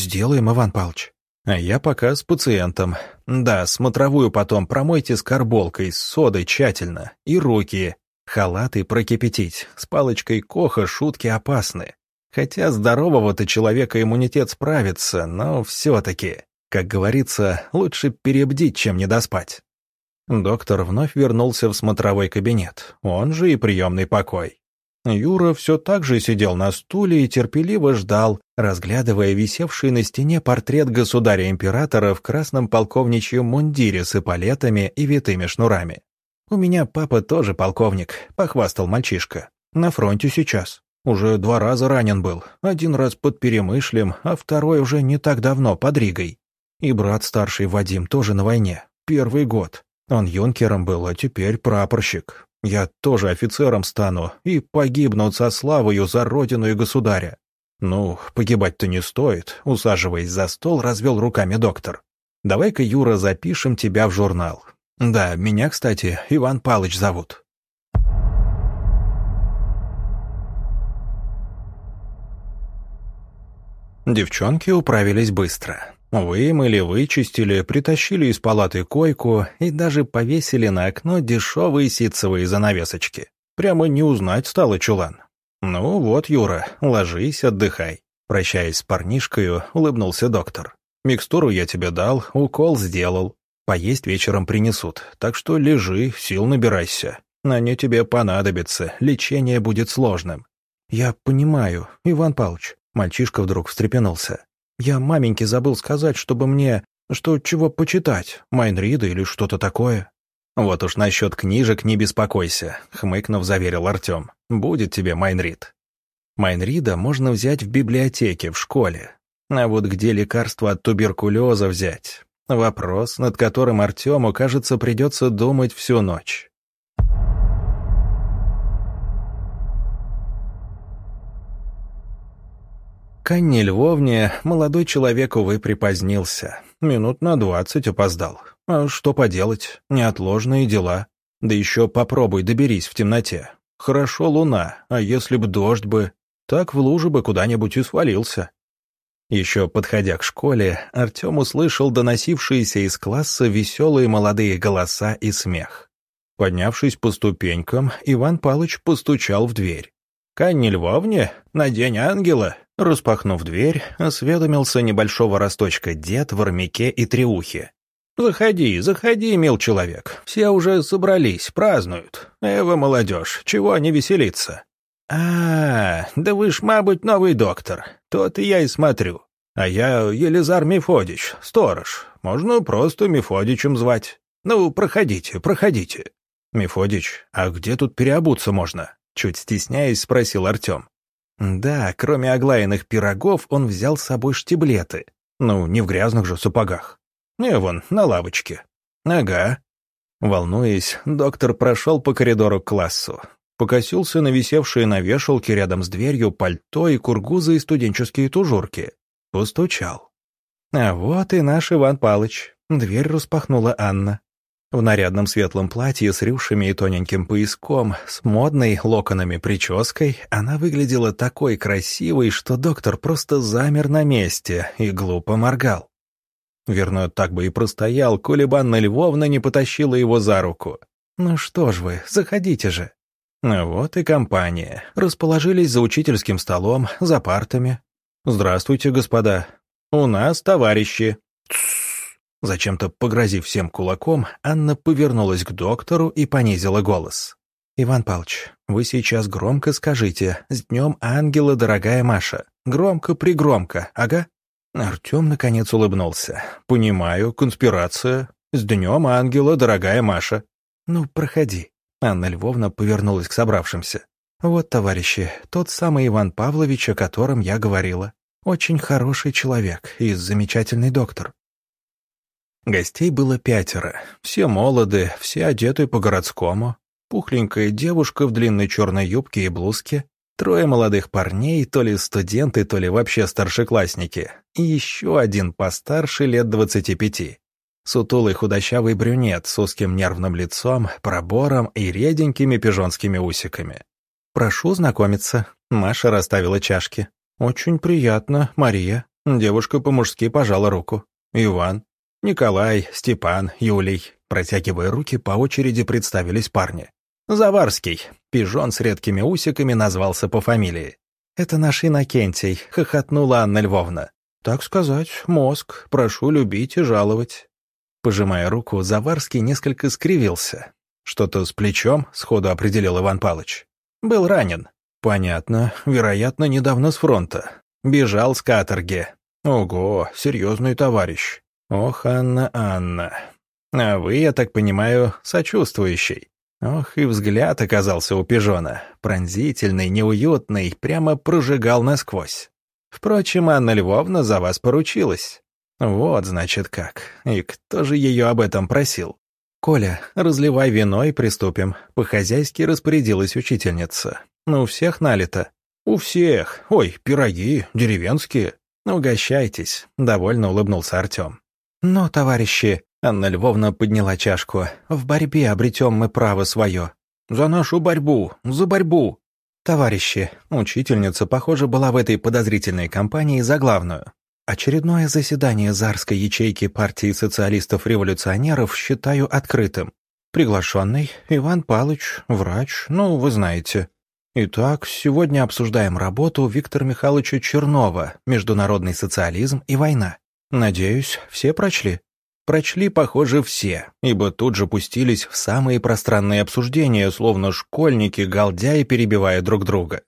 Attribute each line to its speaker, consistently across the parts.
Speaker 1: «Сделаем, Иван Павлович». А я пока с пациентом. Да, смотровую потом промойте с карболкой, с содой тщательно. И руки. Халаты прокипятить. С палочкой Коха шутки опасны. Хотя здорового-то человека иммунитет справится, но все-таки, как говорится, лучше перебдить, чем недоспать. Доктор вновь вернулся в смотровой кабинет, он же и приемный покой. Юра все так же сидел на стуле и терпеливо ждал, разглядывая висевший на стене портрет государя-императора в красном полковничьем мундире с эполетами и витыми шнурами. «У меня папа тоже полковник», — похвастал мальчишка. «На фронте сейчас. Уже два раза ранен был. Один раз под Перемышлем, а второй уже не так давно, под Ригой. И брат старший Вадим тоже на войне. Первый год. Он юнкером был, а теперь прапорщик. Я тоже офицером стану и погибну со славою за родину и государя. Ну, погибать-то не стоит, усаживаясь за стол, развел руками доктор. Давай-ка, Юра, запишем тебя в журнал. Да, меня, кстати, Иван Палыч зовут. Девчонки управились быстро. Вымыли, вычистили, притащили из палаты койку и даже повесили на окно дешевые ситцевые занавесочки. Прямо не узнать стало чулан. «Ну вот, Юра, ложись, отдыхай». Прощаясь с парнишкою, улыбнулся доктор. «Микстуру я тебе дал, укол сделал. Поесть вечером принесут, так что лежи, сил набирайся. Они тебе понадобятся, лечение будет сложным». «Я понимаю, Иван Павлович». Мальчишка вдруг встрепенулся. Я маменьке забыл сказать, чтобы мне... Что чего почитать, Майнрида или что-то такое. Вот уж насчет книжек не беспокойся, хмыкнув, заверил Артем. Будет тебе Майнрид. Майнрида можно взять в библиотеке, в школе. А вот где лекарство от туберкулеза взять? Вопрос, над которым Артему, кажется, придется думать всю ночь. К Анне Львовне молодой человек, увы, припозднился. Минут на двадцать опоздал. А что поделать, неотложные дела. Да еще попробуй доберись в темноте. Хорошо луна, а если б дождь бы, так в луже бы куда-нибудь и свалился. Еще подходя к школе, Артем услышал доносившиеся из класса веселые молодые голоса и смех. Поднявшись по ступенькам, Иван Палыч постучал в дверь. «К Анне Львовне? На день ангела?» Распахнув дверь, осведомился небольшого росточка дед в армяке и треухе. «Заходи, заходи, мил человек. Все уже собрались, празднуют. Эва, молодежь, чего не веселиться?» «А, да вы ж, мабуть, новый доктор. Тот и я и смотрю. А я Елизар Мефодич, сторож. Можно просто Мефодичем звать. Ну, проходите, проходите». «Мефодич, а где тут переобуться можно?» Чуть стесняясь, спросил Артем. Да, кроме оглаянных пирогов, он взял с собой штиблеты. Ну, не в грязных же сапогах. Не, вон, на лавочке. Ага. Волнуясь, доктор прошел по коридору к классу. Покосился на висевшие на вешалке рядом с дверью пальто и кургузы и студенческие тужурки. Постучал. А вот и наш Иван Палыч. Дверь распахнула Анна. В нарядном светлом платье с рюшами и тоненьким пояском, с модной локонами прической, она выглядела такой красивой, что доктор просто замер на месте и глупо моргал. Верно, так бы и простоял, коли бы Анна Львовна не потащила его за руку. «Ну что ж вы, заходите же». Вот и компания. Расположились за учительским столом, за партами. «Здравствуйте, господа. У нас товарищи». Зачем-то погрозив всем кулаком, Анна повернулась к доктору и понизила голос. «Иван Павлович, вы сейчас громко скажите «С днем ангела, дорогая Маша». Громко-пригромко, ага?» Артем наконец улыбнулся. «Понимаю, конспирация. С днем ангела, дорогая Маша». «Ну, проходи». Анна Львовна повернулась к собравшимся. «Вот, товарищи, тот самый Иван Павлович, о котором я говорила. Очень хороший человек и замечательный доктор. Гостей было пятеро, все молоды, все одеты по-городскому. Пухленькая девушка в длинной черной юбке и блузке, трое молодых парней, то ли студенты, то ли вообще старшеклассники, и еще один постарше лет двадцати пяти. Сутулый худощавый брюнет с узким нервным лицом, пробором и реденькими пижонскими усиками. «Прошу знакомиться», — Маша расставила чашки. «Очень приятно, Мария». Девушка по-мужски пожала руку. Иван, Николай, Степан, Юлий. Протягивая руки, по очереди представились парни. Заварский. Пижон с редкими усиками назвался по фамилии. «Это наш Иннокентий», — хохотнула Анна Львовна. «Так сказать, мозг. Прошу любить и жаловать». Пожимая руку, Заварский несколько скривился. «Что-то с плечом?» — сходу определил Иван Палыч. «Был ранен». «Понятно. Вероятно, недавно с фронта. Бежал с каторги. Ого, серьезный товарищ. Ох, Анна, Анна. А вы, я так понимаю, сочувствующий. Ох, и взгляд оказался у пижона. Пронзительный, неуютный, прямо прожигал насквозь. Впрочем, Анна Львовна за вас поручилась. Вот, значит, как. И кто же ее об этом просил? «Коля, разливай вино и приступим», — по-хозяйски распорядилась учительница. «Ну, у всех налито». «У всех. Ой, пироги, деревенские». «Угощайтесь», — довольно улыбнулся Артем. «Ну, товарищи», — Анна Львовна подняла чашку, «в борьбе обретем мы право свое». «За нашу борьбу! За борьбу!» «Товарищи», — учительница, похоже, была в этой подозрительной компании за главную. Очередное заседание Зарской ячейки партии социалистов-революционеров считаю открытым. Приглашенный Иван Палыч, врач, ну, вы знаете. Итак, сегодня обсуждаем работу Виктора Михайловича Чернова «Международный социализм и война». Надеюсь, все прочли? Прочли, похоже, все, ибо тут же пустились в самые пространные обсуждения, словно школьники, галдя и перебивая друг друга.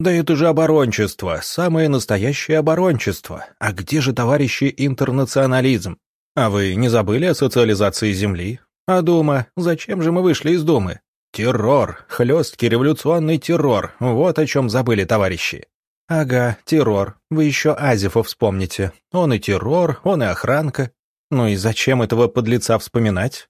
Speaker 1: Да это же оборончество, самое настоящее оборончество. А где же, товарищи, интернационализм? А вы не забыли о социализации Земли? А Дума? Зачем же мы вышли из Думы? Террор, хлесткий революционный террор, вот о чем забыли товарищи. Ага, террор, вы еще Азифа вспомните. Он и террор, он и охранка. Ну и зачем этого подлеца вспоминать?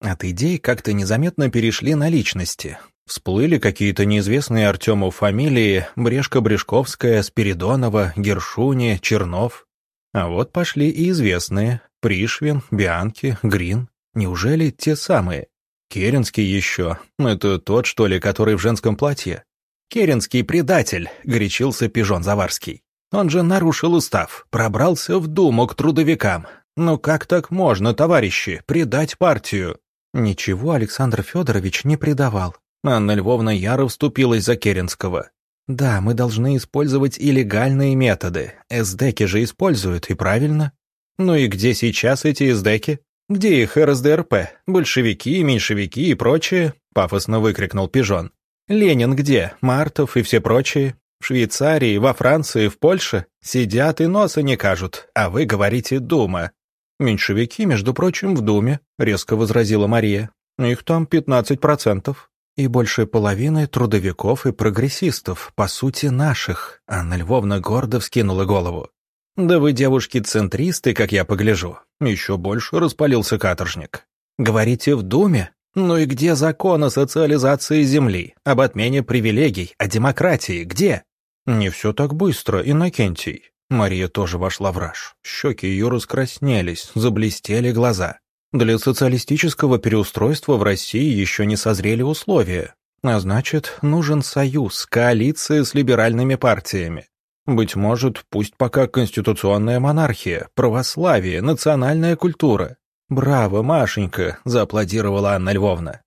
Speaker 1: От идей как-то незаметно перешли на личности. Всплыли какие-то неизвестные Артему фамилии Брешко-Брешковская, Спиридонова, Гершуни, Чернов. А вот пошли и известные Пришвин, Бианки, Грин. Неужели те самые? Керенский еще. Это тот, что ли, который в женском платье? Керенский предатель, горячился Пижон Заварский. Он же нарушил устав, пробрался в Думу к трудовикам. Ну как так можно, товарищи, предать партию? Ничего Александр Федорович не предавал. Анна Львовна яро вступилась за Керенского. Да, мы должны использовать и легальные методы. СДЭКи же используют, и правильно. Ну и где сейчас эти СДЭКи? «Где их РСДРП? Большевики, меньшевики и прочие?» — пафосно выкрикнул Пижон. «Ленин где? Мартов и все прочие? В Швейцарии, во Франции, в Польше? Сидят и носа не кажут, а вы говорите «Дума». «Меньшевики, между прочим, в Думе», — резко возразила Мария. «Их там 15%. И больше половины трудовиков и прогрессистов, по сути, наших», — Анна Львовна гордо вскинула голову. «Да вы, девушки-центристы, как я погляжу». Еще больше распалился каторжник. «Говорите, в Думе? Ну и где закон о социализации земли, об отмене привилегий, о демократии, где?» «Не все так быстро, Иннокентий». Мария тоже вошла в раж. Щеки ее раскраснелись, заблестели глаза. Для социалистического переустройства в России еще не созрели условия. А значит, нужен союз, коалиция с либеральными партиями. Быть может, пусть пока конституционная монархия, православие, национальная культура. «Браво, Машенька!» — зааплодировала Анна Львовна.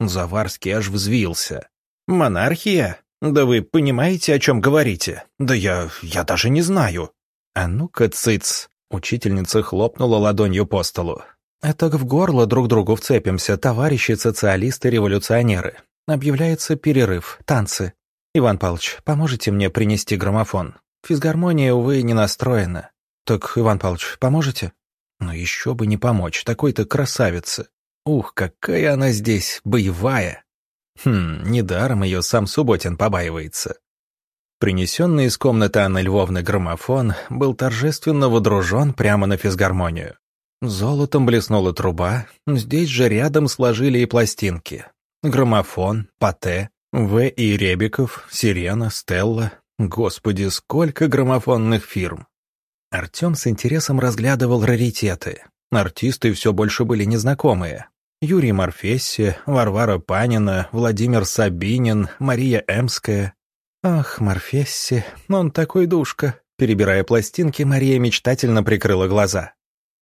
Speaker 1: Заварский аж взвился. «Монархия? Да вы понимаете, о чем говорите? Да я... я даже не знаю». «А ну-ка, цыц!» — учительница хлопнула ладонью по столу. «Это в горло друг другу вцепимся, товарищи социалисты-революционеры. Объявляется перерыв, танцы. «Иван Павлович, поможете мне принести граммофон? Физгармония, увы, не настроена. Так, Иван Павлович, поможете?» «Ну еще бы не помочь, такой-то красавица. Ух, какая она здесь, боевая!» Хм, недаром ее сам Субботин побаивается. Принесенный из комнаты Анны Львовны граммофон был торжественно водружен прямо на физгармонию. Золотом блеснула труба, здесь же рядом сложили и пластинки. Граммофон, пате, в. И. Ребиков, Сирена, Стелла. Господи, сколько граммофонных фирм. Артем с интересом разглядывал раритеты. Артисты все больше были незнакомые. Юрий Морфесси, Варвара Панина, Владимир Сабинин, Мария Эмская. Ах, Морфесси, он такой душка. Перебирая пластинки, Мария мечтательно прикрыла глаза.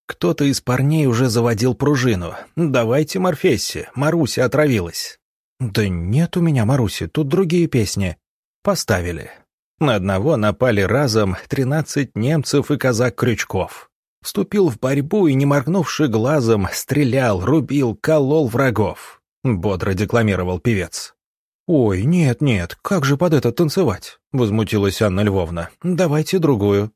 Speaker 1: Кто-то из парней уже заводил пружину. «Давайте Морфесси, Маруся отравилась». «Да нет у меня Маруси, тут другие песни». Поставили. На одного напали разом тринадцать немцев и казак Крючков. Вступил в борьбу и, не моргнувши глазом, стрелял, рубил, колол врагов. Бодро декламировал певец. «Ой, нет-нет, как же под это танцевать?» — возмутилась Анна Львовна. «Давайте другую».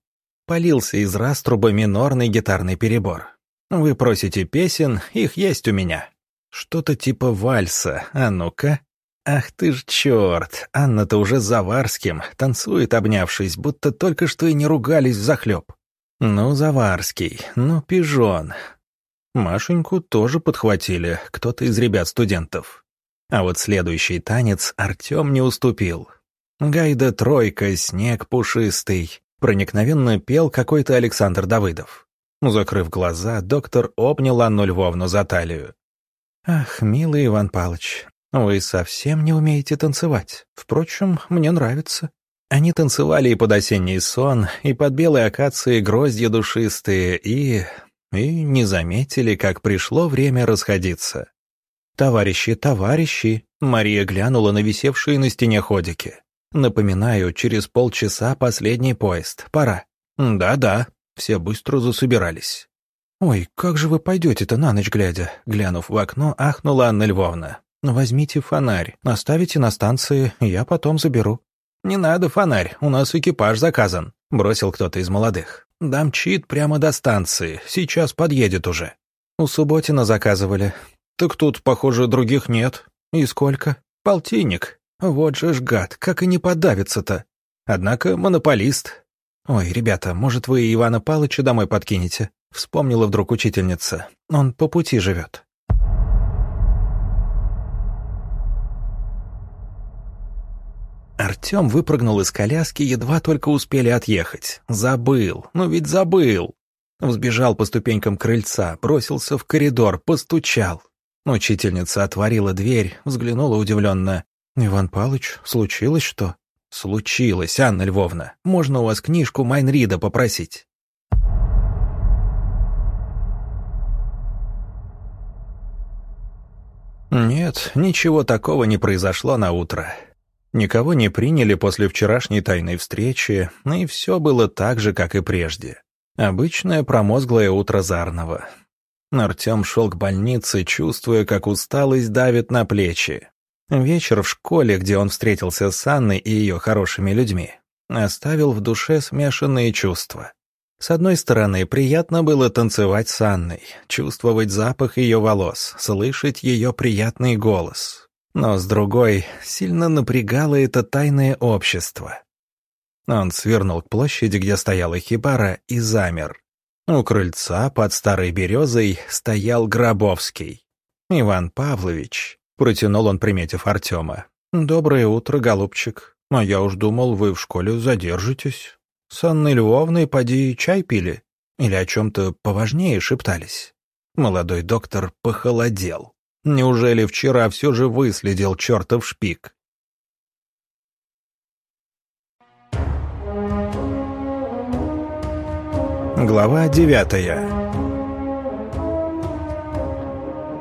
Speaker 1: Полился из раструба минорный гитарный перебор. «Вы просите песен, их есть у меня». Что-то типа вальса, а ну-ка. Ах ты ж черт, Анна-то уже Заварским, танцует обнявшись, будто только что и не ругались захлеб. Ну, Заварский, ну, пижон. Машеньку тоже подхватили, кто-то из ребят-студентов. А вот следующий танец Артем не уступил. Гайда тройка, снег пушистый. Проникновенно пел какой-то Александр Давыдов. Закрыв глаза, доктор обнял Анну Львовну за талию. «Ах, милый Иван Павлович, вы совсем не умеете танцевать. Впрочем, мне нравится». Они танцевали и под осенний сон, и под белые акации гроздья душистые, и... и не заметили, как пришло время расходиться. «Товарищи, товарищи!» Мария глянула на висевшие на стене ходики. Напоминаю, через полчаса последний поезд. Пора. Да-да. Все быстро засобирались. «Ой, как же вы пойдете-то на ночь глядя?» Глянув в окно, ахнула Анна Львовна. «Возьмите фонарь, оставите на станции, я потом заберу». «Не надо фонарь, у нас экипаж заказан», — бросил кто-то из молодых. «Дамчит прямо до станции, сейчас подъедет уже». «У Субботина заказывали». «Так тут, похоже, других нет». «И сколько?» «Полтинник», вот же ж гад, как и не подавится-то. Однако монополист. Ой, ребята, может, вы Ивана Палыча домой подкинете? Вспомнила вдруг учительница. Он по пути живет. Артем выпрыгнул из коляски, едва только успели отъехать. Забыл, ну ведь забыл. Взбежал по ступенькам крыльца, бросился в коридор, постучал. Учительница отворила дверь, взглянула удивленно. «Иван Палыч, случилось что?» «Случилось, Анна Львовна. Можно у вас книжку Майнрида попросить?» Нет, ничего такого не произошло на утро. Никого не приняли после вчерашней тайной встречи, и все было так же, как и прежде. Обычное промозглое утро Зарного. Артем шел к больнице, чувствуя, как усталость давит на плечи. Вечер в школе, где он встретился с Анной и ее хорошими людьми, оставил в душе смешанные чувства. С одной стороны, приятно было танцевать с Анной, чувствовать запах ее волос, слышать ее приятный голос. Но с другой, сильно напрягало это тайное общество. Он свернул к площади, где стояла хибара, и замер. У крыльца под старой березой стоял Гробовский. Иван Павлович, Протянул он, приметив Артема. «Доброе утро, голубчик. А я уж думал, вы в школе задержитесь. С Анной Львовной поди чай пили? Или о чем-то поважнее шептались?» Молодой доктор похолодел. Неужели вчера все же выследил чертов шпик? Глава девятая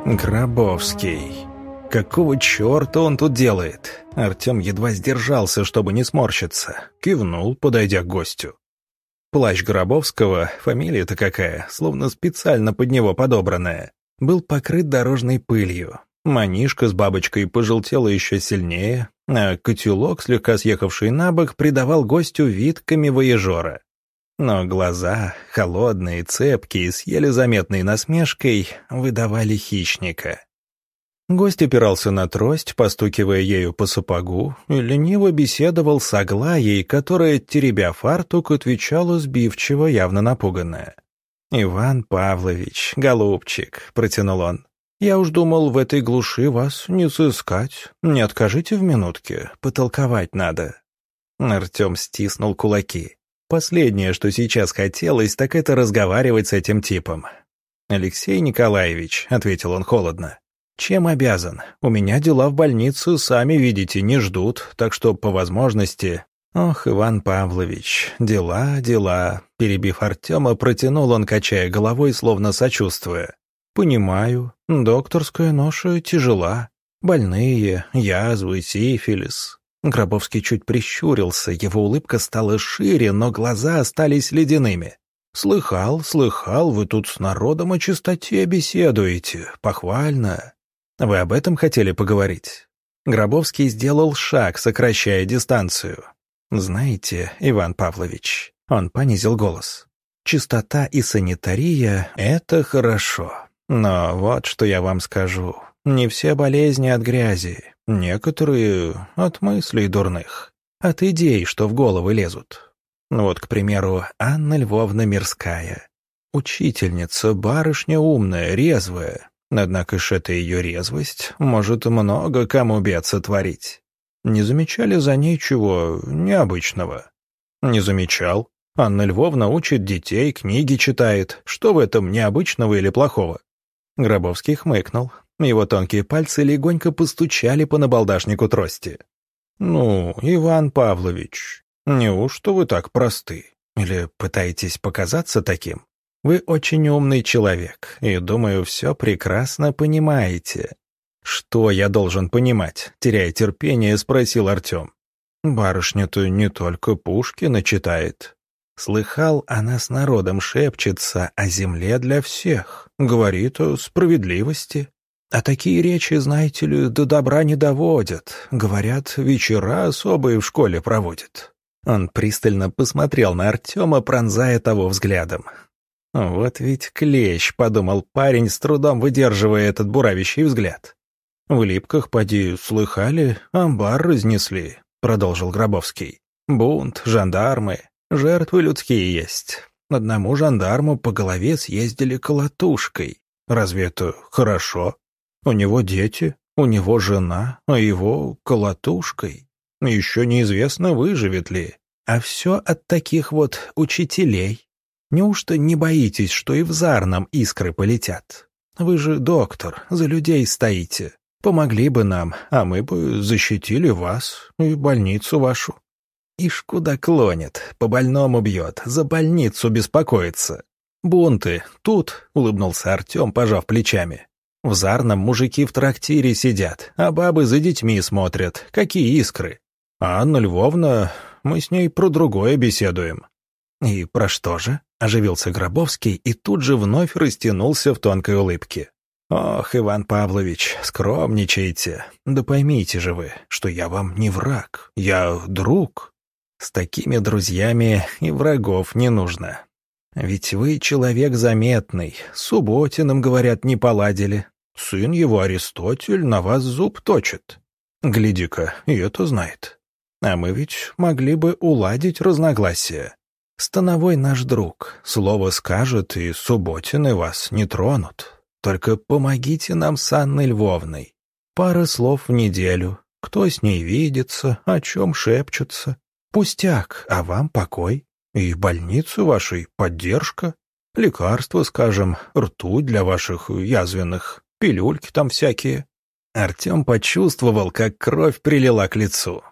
Speaker 1: Гробовский Какого черта он тут делает? Артем едва сдержался, чтобы не сморщиться. Кивнул, подойдя к гостю. Плащ Горобовского, фамилия-то какая, словно специально под него подобранная, был покрыт дорожной пылью. Манишка с бабочкой пожелтела еще сильнее, а котелок, слегка съехавший на бок, придавал гостю вид камевояжера. Но глаза, холодные, цепкие, с еле заметной насмешкой, выдавали хищника. Гость опирался на трость, постукивая ею по сапогу, и лениво беседовал с Аглаей, которая, теребя фартук, отвечала сбивчиво, явно напуганная. «Иван Павлович, голубчик», — протянул он, — «я уж думал, в этой глуши вас не сыскать. Не откажите в минутке, потолковать надо». Артем стиснул кулаки. Последнее, что сейчас хотелось, так это разговаривать с этим типом. «Алексей Николаевич», — ответил он холодно, чем обязан? У меня дела в больнице, сами видите, не ждут, так что, по возможности, «Ох, Иван Павлович, дела, дела», — перебив Артема, протянул он, качая головой, словно сочувствуя. «Понимаю, докторская ноша тяжела. Больные, язвы, сифилис». Гробовский чуть прищурился, его улыбка стала шире, но глаза остались ледяными. «Слыхал, слыхал, вы тут с народом о чистоте беседуете. Похвально. Вы об этом хотели поговорить?» Гробовский сделал шаг, сокращая дистанцию. «Знаете, Иван Павлович...» Он понизил голос. «Чистота и санитария — это хорошо. Но вот что я вам скажу. Не все болезни от грязи, некоторые от мыслей дурных, от идей, что в головы лезут. Вот, к примеру, Анна Львовна Мирская. Учительница, барышня умная, резвая. Однако ж эта ее резвость может много кому бед сотворить. Не замечали за ней чего необычного? Не замечал. Анна Львовна учит детей, книги читает. Что в этом необычного или плохого? Гробовский хмыкнул. Его тонкие пальцы легонько постучали по набалдашнику трости. «Ну, Иван Павлович, неужто вы так просты? Или пытаетесь показаться таким? Вы очень умный человек, и, думаю, все прекрасно понимаете». «Что я должен понимать?» — теряя терпение, спросил Артем. «Барышня-то не только Пушкина читает. Слыхал, она с народом шепчется о земле для всех, говорит о справедливости. А такие речи, знаете ли, до добра не доводят. Говорят, вечера особые в школе проводят». Он пристально посмотрел на Артема, пронзая того взглядом. «Вот ведь клещ», — подумал парень, с трудом выдерживая этот буравящий взгляд. «В липках, поди, слыхали, амбар разнесли», — продолжил Гробовский. «Бунт, жандармы, жертвы людские есть. Одному жандарму по голове съездили колотушкой. Разве это хорошо?» У него дети, у него жена, а его колотушкой. Еще неизвестно, выживет ли. А все от таких вот учителей. Неужто не боитесь, что и в Зарном искры полетят? Вы же доктор, за людей стоите. Помогли бы нам, а мы бы защитили вас и больницу вашу. Ишь куда клонит, по больному бьет, за больницу беспокоится. Бунты, тут, — улыбнулся Артем, пожав плечами. В Зарном мужики в трактире сидят, а бабы за детьми смотрят. Какие искры. А Анна Львовна, мы с ней про другое беседуем». «И про что же?» — оживился Гробовский и тут же вновь растянулся в тонкой улыбке. «Ох, Иван Павлович, скромничайте. Да поймите же вы, что я вам не враг, я друг. С такими друзьями и врагов не нужно. Ведь вы человек заметный, с Субботиным, говорят, не поладили. Сын его, Аристотель, на вас зуб точит. Гляди-ка, и это знает. А мы ведь могли бы уладить разногласия. Становой наш друг, слово скажет, и Субботины вас не тронут. Только помогите нам с Анной Львовной. Пара слов в неделю. Кто с ней видится, о чем шепчутся. Пустяк, а вам покой. И больницу вашей поддержка, лекарства, скажем, ртуть для ваших язвенных, пилюльки там всякие». Артем почувствовал, как кровь прилила к лицу.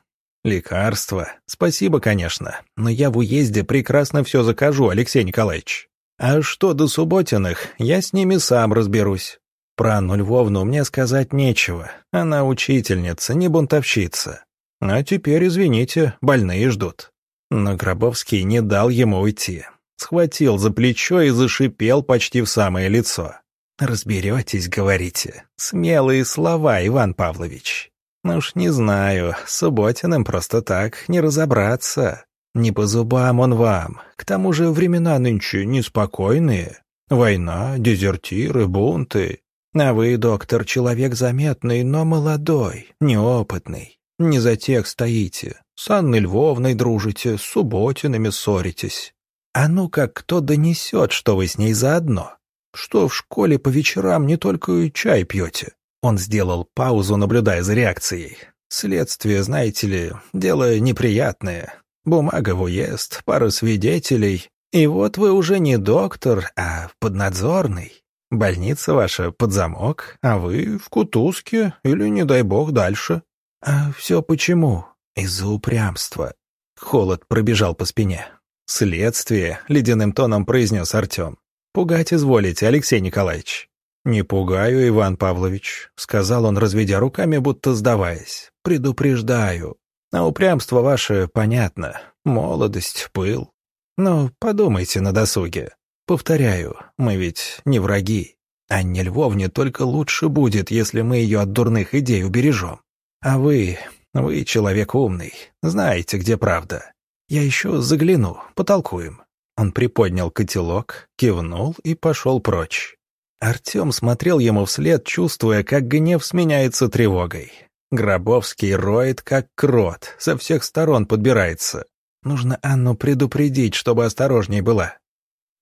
Speaker 1: «Лекарства? Спасибо, конечно, но я в уезде прекрасно все закажу, Алексей Николаевич. А что до Субботиных, я с ними сам разберусь. Про Анну Львовну мне сказать нечего. Она учительница, не бунтовщица. А теперь, извините, больные ждут». Но Гробовский не дал ему уйти. Схватил за плечо и зашипел почти в самое лицо. «Разберетесь, говорите. Смелые слова, Иван Павлович. Ну уж не знаю, Субботиным просто так не разобраться. Не по зубам он вам. К тому же времена нынче неспокойные. Война, дезертиры, бунты. А вы, доктор, человек заметный, но молодой, неопытный. Не за тех стоите. С Анной Львовной дружите, с Субботинами ссоритесь. А ну как кто донесет, что вы с ней заодно? Что в школе по вечерам не только чай пьете?» Он сделал паузу, наблюдая за реакцией. «Следствие, знаете ли, дело неприятное. Бумага в уезд, пара свидетелей. И вот вы уже не доктор, а поднадзорный. Больница ваша под замок, а вы в кутузке или, не дай бог, дальше. А все почему? Из-за упрямства. Холод пробежал по спине. «Следствие», — ледяным тоном произнес Артем. «Пугать изволите, Алексей Николаевич». «Не пугаю, Иван Павлович», — сказал он, разведя руками, будто сдаваясь. «Предупреждаю. А упрямство ваше понятно. Молодость, пыл. Но подумайте на досуге. Повторяю, мы ведь не враги. Анне Львовне только лучше будет, если мы ее от дурных идей убережем. А вы, вы человек умный, знаете, где правда. Я еще загляну, потолкуем». Он приподнял котелок, кивнул и пошел прочь. Артем смотрел ему вслед, чувствуя, как гнев сменяется тревогой. Гробовский роет, как крот, со всех сторон подбирается. Нужно Анну предупредить, чтобы осторожней была.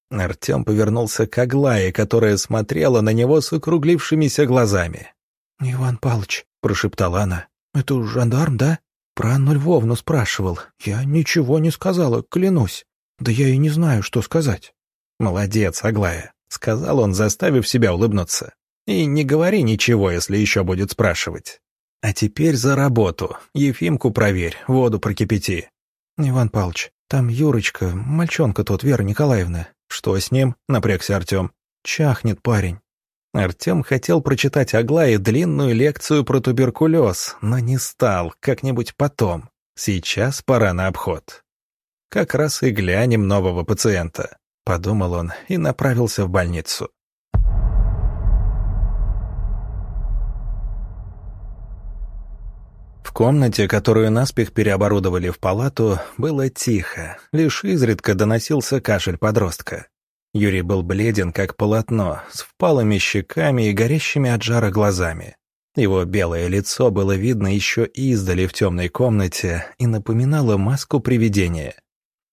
Speaker 1: Артем повернулся к Аглае, которая смотрела на него с округлившимися глазами. «Иван Павлович», — прошептала она, — «это жандарм, да? Про Анну Львовну спрашивал. Я ничего не сказала, клянусь. Да я и не знаю, что сказать». «Молодец, Аглая», — сказал он, заставив себя улыбнуться. «И не говори ничего, если еще будет спрашивать. А теперь за работу. Ефимку проверь, воду прокипяти». «Иван Павлович, там Юрочка, мальчонка тот, Вера Николаевна. Что с ним?» — напрягся Артем. «Чахнет парень». Артем хотел прочитать Аглае длинную лекцию про туберкулез, но не стал, как-нибудь потом. Сейчас пора на обход. Как раз и глянем нового пациента, подумал он и направился в больницу. Комнате, которую наспех переоборудовали в палату, было тихо, лишь изредка доносился кашель подростка. Юрий был бледен, как полотно, с впалыми щеками и горящими от жара глазами. Его белое лицо было видно еще издали в темной комнате и напоминало маску привидения.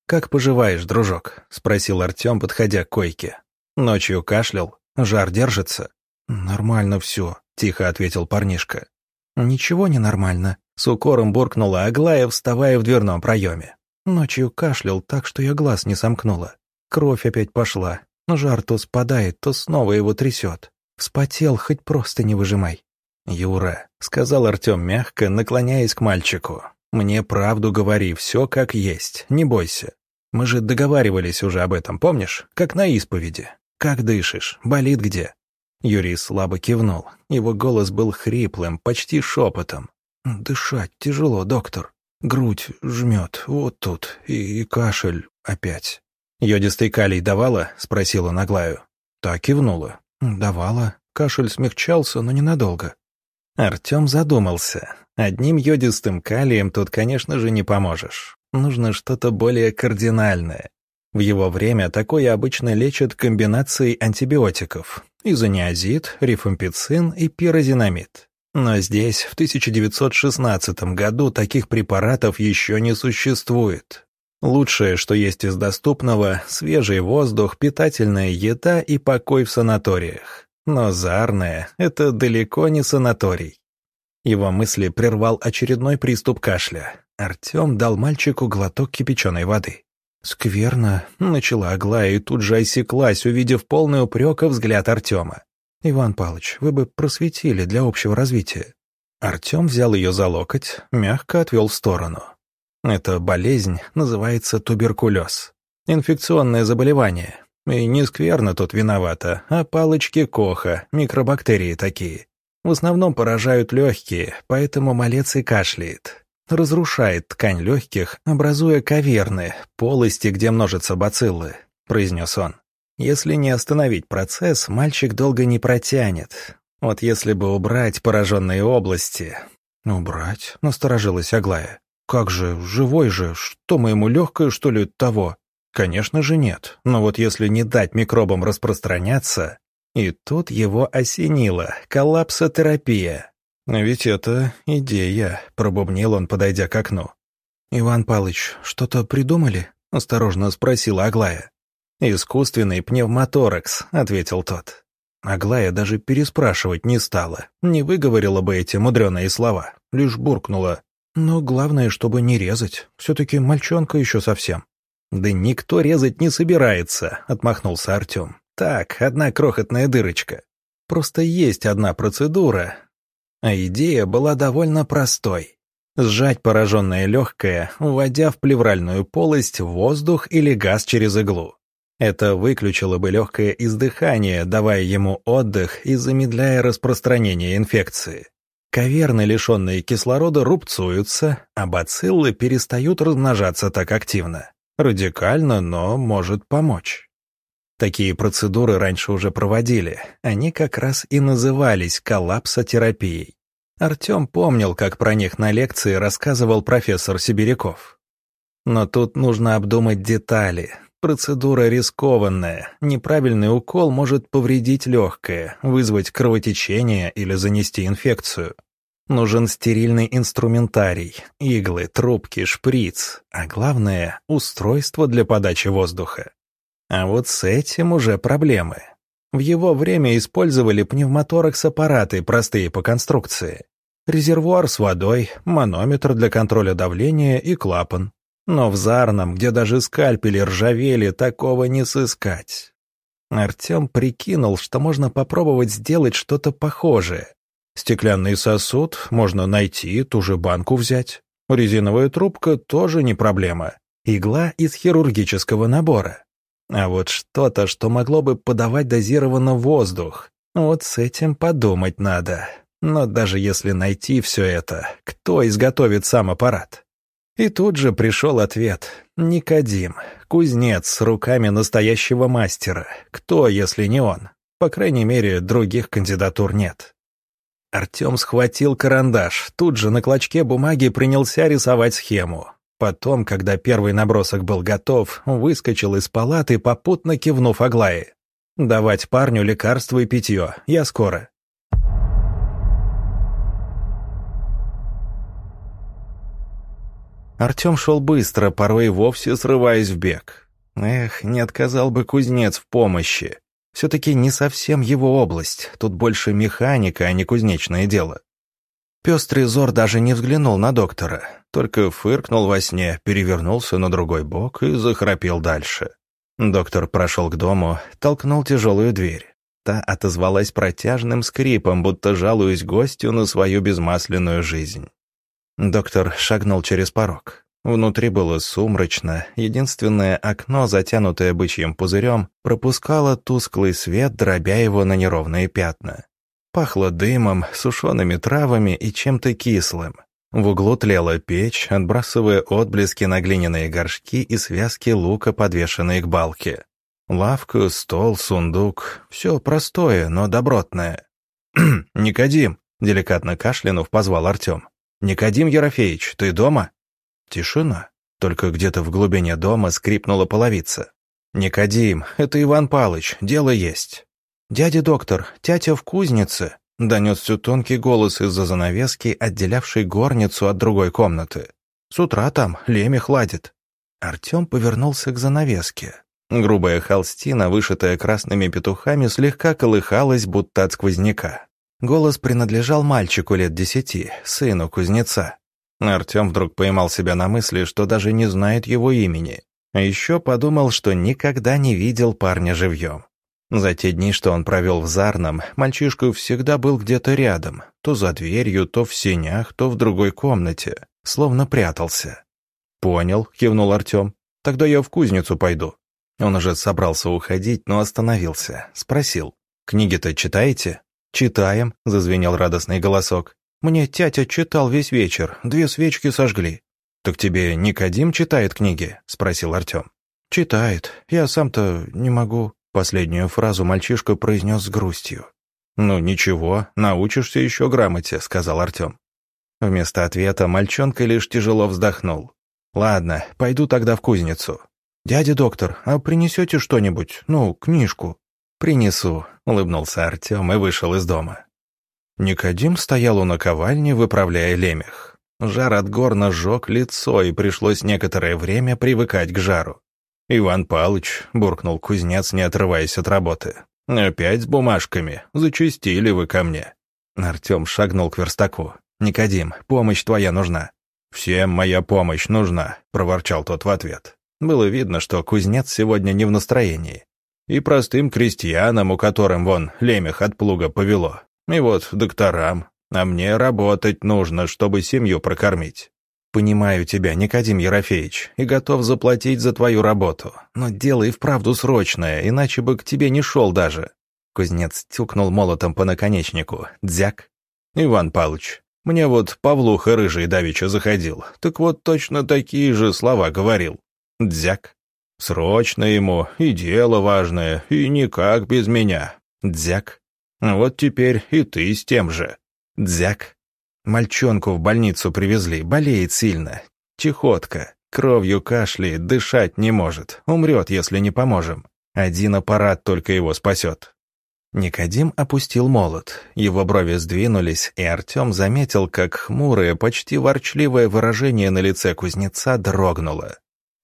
Speaker 1: «Как поживаешь, дружок?» — спросил Артем, подходя к койке. «Ночью кашлял? Жар держится?» «Нормально все», — тихо ответил парнишка. «Ничего не нормально», — с укором буркнула Аглая, вставая в дверном проеме. Ночью кашлял так, что я глаз не сомкнула. Кровь опять пошла. Жар то спадает, то снова его трясет. Вспотел, хоть просто не выжимай. «Юра», — сказал Артем мягко, наклоняясь к мальчику, — «мне правду говори, все как есть, не бойся. Мы же договаривались уже об этом, помнишь? Как на исповеди. Как дышишь? Болит где?» Юрий слабо кивнул. Его голос был хриплым, почти шепотом. «Дышать тяжело, доктор. Грудь жмет, вот тут, и, и кашель опять». «Йодистый калий давала?» — спросила Наглаю. Та кивнула. «Давала. Кашель смягчался, но ненадолго». Артем задумался. Одним йодистым калием тут, конечно же, не поможешь. Нужно что-то более кардинальное. В его время такое обычно лечат комбинацией антибиотиков. Изониазид, рифампицин и пирозинамид. Но здесь, в 1916 году, таких препаратов еще не существует. Лучшее, что есть из доступного – свежий воздух, питательная еда и покой в санаториях. Но Зарная – это далеко не санаторий. Его мысли прервал очередной приступ кашля. Артем дал мальчику глоток кипяченой воды. «Скверно», — начала Аглая и тут же осеклась, увидев полный упрека взгляд Артема. «Иван Павлович, вы бы просветили для общего развития». Артем взял ее за локоть, мягко отвел в сторону. Эта болезнь называется туберкулез. Инфекционное заболевание. И не скверно тут виновата, а палочки Коха, микробактерии такие. В основном поражают легкие, поэтому малец и кашляет. Разрушает ткань легких, образуя каверны, полости, где множатся бациллы, произнес он. Если не остановить процесс, мальчик долго не протянет. Вот если бы убрать пораженные области... «Убрать?» — насторожилась Аглая. «Как же, живой же, что мы ему легкое, что ли, того?» «Конечно же нет, но вот если не дать микробам распространяться...» И тут его осенило, коллапсотерапия. «Ведь это идея», — пробубнил он, подойдя к окну. «Иван Палыч, что-то придумали?» — осторожно спросила Аглая. «Искусственный пневмоторакс», — ответил тот. Аглая даже переспрашивать не стала, не выговорила бы эти мудреные слова, лишь буркнула но главное, чтобы не резать. Все-таки мальчонка еще совсем. «Да никто резать не собирается», — отмахнулся Артем. «Так, одна крохотная дырочка. Просто есть одна процедура». А идея была довольно простой. Сжать пораженное легкое, вводя в плевральную полость воздух или газ через иглу. Это выключило бы легкое издыхание, давая ему отдых и замедляя распространение инфекции. Каверны, лишенные кислорода, рубцуются, а бациллы перестают размножаться так активно. Радикально, но может помочь. Такие процедуры раньше уже проводили. Они как раз и назывались коллапсотерапией. Артем помнил, как про них на лекции рассказывал профессор Сибиряков. Но тут нужно обдумать детали. Процедура рискованная. Неправильный укол может повредить легкое, вызвать кровотечение или занести инфекцию. Нужен стерильный инструментарий, иглы, трубки, шприц, а главное — устройство для подачи воздуха. А вот с этим уже проблемы. В его время использовали пневмоторакс-аппараты, простые по конструкции. Резервуар с водой, манометр для контроля давления и клапан. Но в Зарном, где даже скальпели ржавели, такого не сыскать. Артем прикинул, что можно попробовать сделать что-то похожее. Стеклянный сосуд можно найти, ту же банку взять. Резиновая трубка тоже не проблема. Игла из хирургического набора. А вот что-то, что могло бы подавать дозированно воздух, вот с этим подумать надо. Но даже если найти все это, кто изготовит сам аппарат? И тут же пришел ответ. Никодим, кузнец с руками настоящего мастера. Кто, если не он? По крайней мере, других кандидатур нет. Артем схватил карандаш, тут же на клочке бумаги принялся рисовать схему. Потом, когда первый набросок был готов, выскочил из палаты, попутно кивнув Аглае. «Давать парню лекарство и питье. Я скоро». Артем шел быстро, порой вовсе срываясь в бег. Эх, не отказал бы кузнец в помощи. Все-таки не совсем его область, тут больше механика, а не кузнечное дело. Пес Трезор даже не взглянул на доктора, только фыркнул во сне, перевернулся на другой бок и захрапел дальше. Доктор прошел к дому, толкнул тяжелую дверь. Та отозвалась протяжным скрипом, будто жалуясь гостю на свою безмасленную жизнь. Доктор шагнул через порог. Внутри было сумрачно, единственное окно, затянутое бычьим пузырем, пропускало тусклый свет, дробя его на неровные пятна. Пахло дымом, сушеными травами и чем-то кислым. В углу тлела печь, отбрасывая отблески на глиняные горшки и связки лука, подвешенные к балке. Лавка, стол, сундук — все простое, но добротное. «Никодим!» — деликатно кашлянув, позвал Артем. «Никодим Ерофеевич, ты дома?» Тишина. Только где-то в глубине дома скрипнула половица. «Никодим, это Иван Палыч, дело есть». «Дядя доктор, тятя в кузнице», — донесся тонкий голос из-за занавески, отделявшей горницу от другой комнаты. «С утра там лемех ладит». Артем повернулся к занавеске. Грубая холстина, вышитая красными петухами, слегка колыхалась, будто от сквозняка. Голос принадлежал мальчику лет десяти, сыну кузнеца. Артем вдруг поймал себя на мысли, что даже не знает его имени. А еще подумал, что никогда не видел парня живьем. За те дни, что он провел в Зарном, мальчишка всегда был где-то рядом, то за дверью, то в сенях, то в другой комнате, словно прятался. «Понял», — кивнул Артем. «Тогда я в кузницу пойду». Он уже собрался уходить, но остановился. Спросил. «Книги-то читаете?» «Читаем», — зазвенел радостный голосок. Мне тятя читал весь вечер, две свечки сожгли». «Так тебе Никодим читает книги?» — спросил Артем. «Читает. Я сам-то не могу». Последнюю фразу мальчишка произнес с грустью. «Ну ничего, научишься еще грамоте», — сказал Артем. Вместо ответа мальчонка лишь тяжело вздохнул. «Ладно, пойду тогда в кузницу». «Дядя доктор, а принесете что-нибудь? Ну, книжку?» «Принесу», — улыбнулся Артем и вышел из дома. Никодим стоял у наковальни, выправляя лемех. Жар от горна сжег лицо, и пришлось некоторое время привыкать к жару. «Иван Палыч», — буркнул кузнец, не отрываясь от работы. «Опять с бумажками. Зачистили вы ко мне». Артем шагнул к верстаку. «Никодим, помощь твоя нужна». «Всем моя помощь нужна», — проворчал тот в ответ. Было видно, что кузнец сегодня не в настроении. И простым крестьянам, у которым вон лемех от плуга повело, и вот докторам, А мне работать нужно, чтобы семью прокормить. Понимаю тебя, Никодим Ерофеевич, и готов заплатить за твою работу. Но дело и вправду срочное, иначе бы к тебе не шел даже. Кузнец тюкнул молотом по наконечнику. Дзяк. Иван Павлович, мне вот Павлуха Рыжий давеча заходил. Так вот точно такие же слова говорил. Дзяк. Срочно ему, и дело важное, и никак без меня. Дзяк. Вот теперь и ты с тем же. Дзяк. Мальчонку в больницу привезли, болеет сильно. Чехотка, кровью кашляет, дышать не может, умрет, если не поможем. Один аппарат только его спасет. Никодим опустил молот, его брови сдвинулись, и Артем заметил, как хмурое, почти ворчливое выражение на лице кузнеца дрогнуло.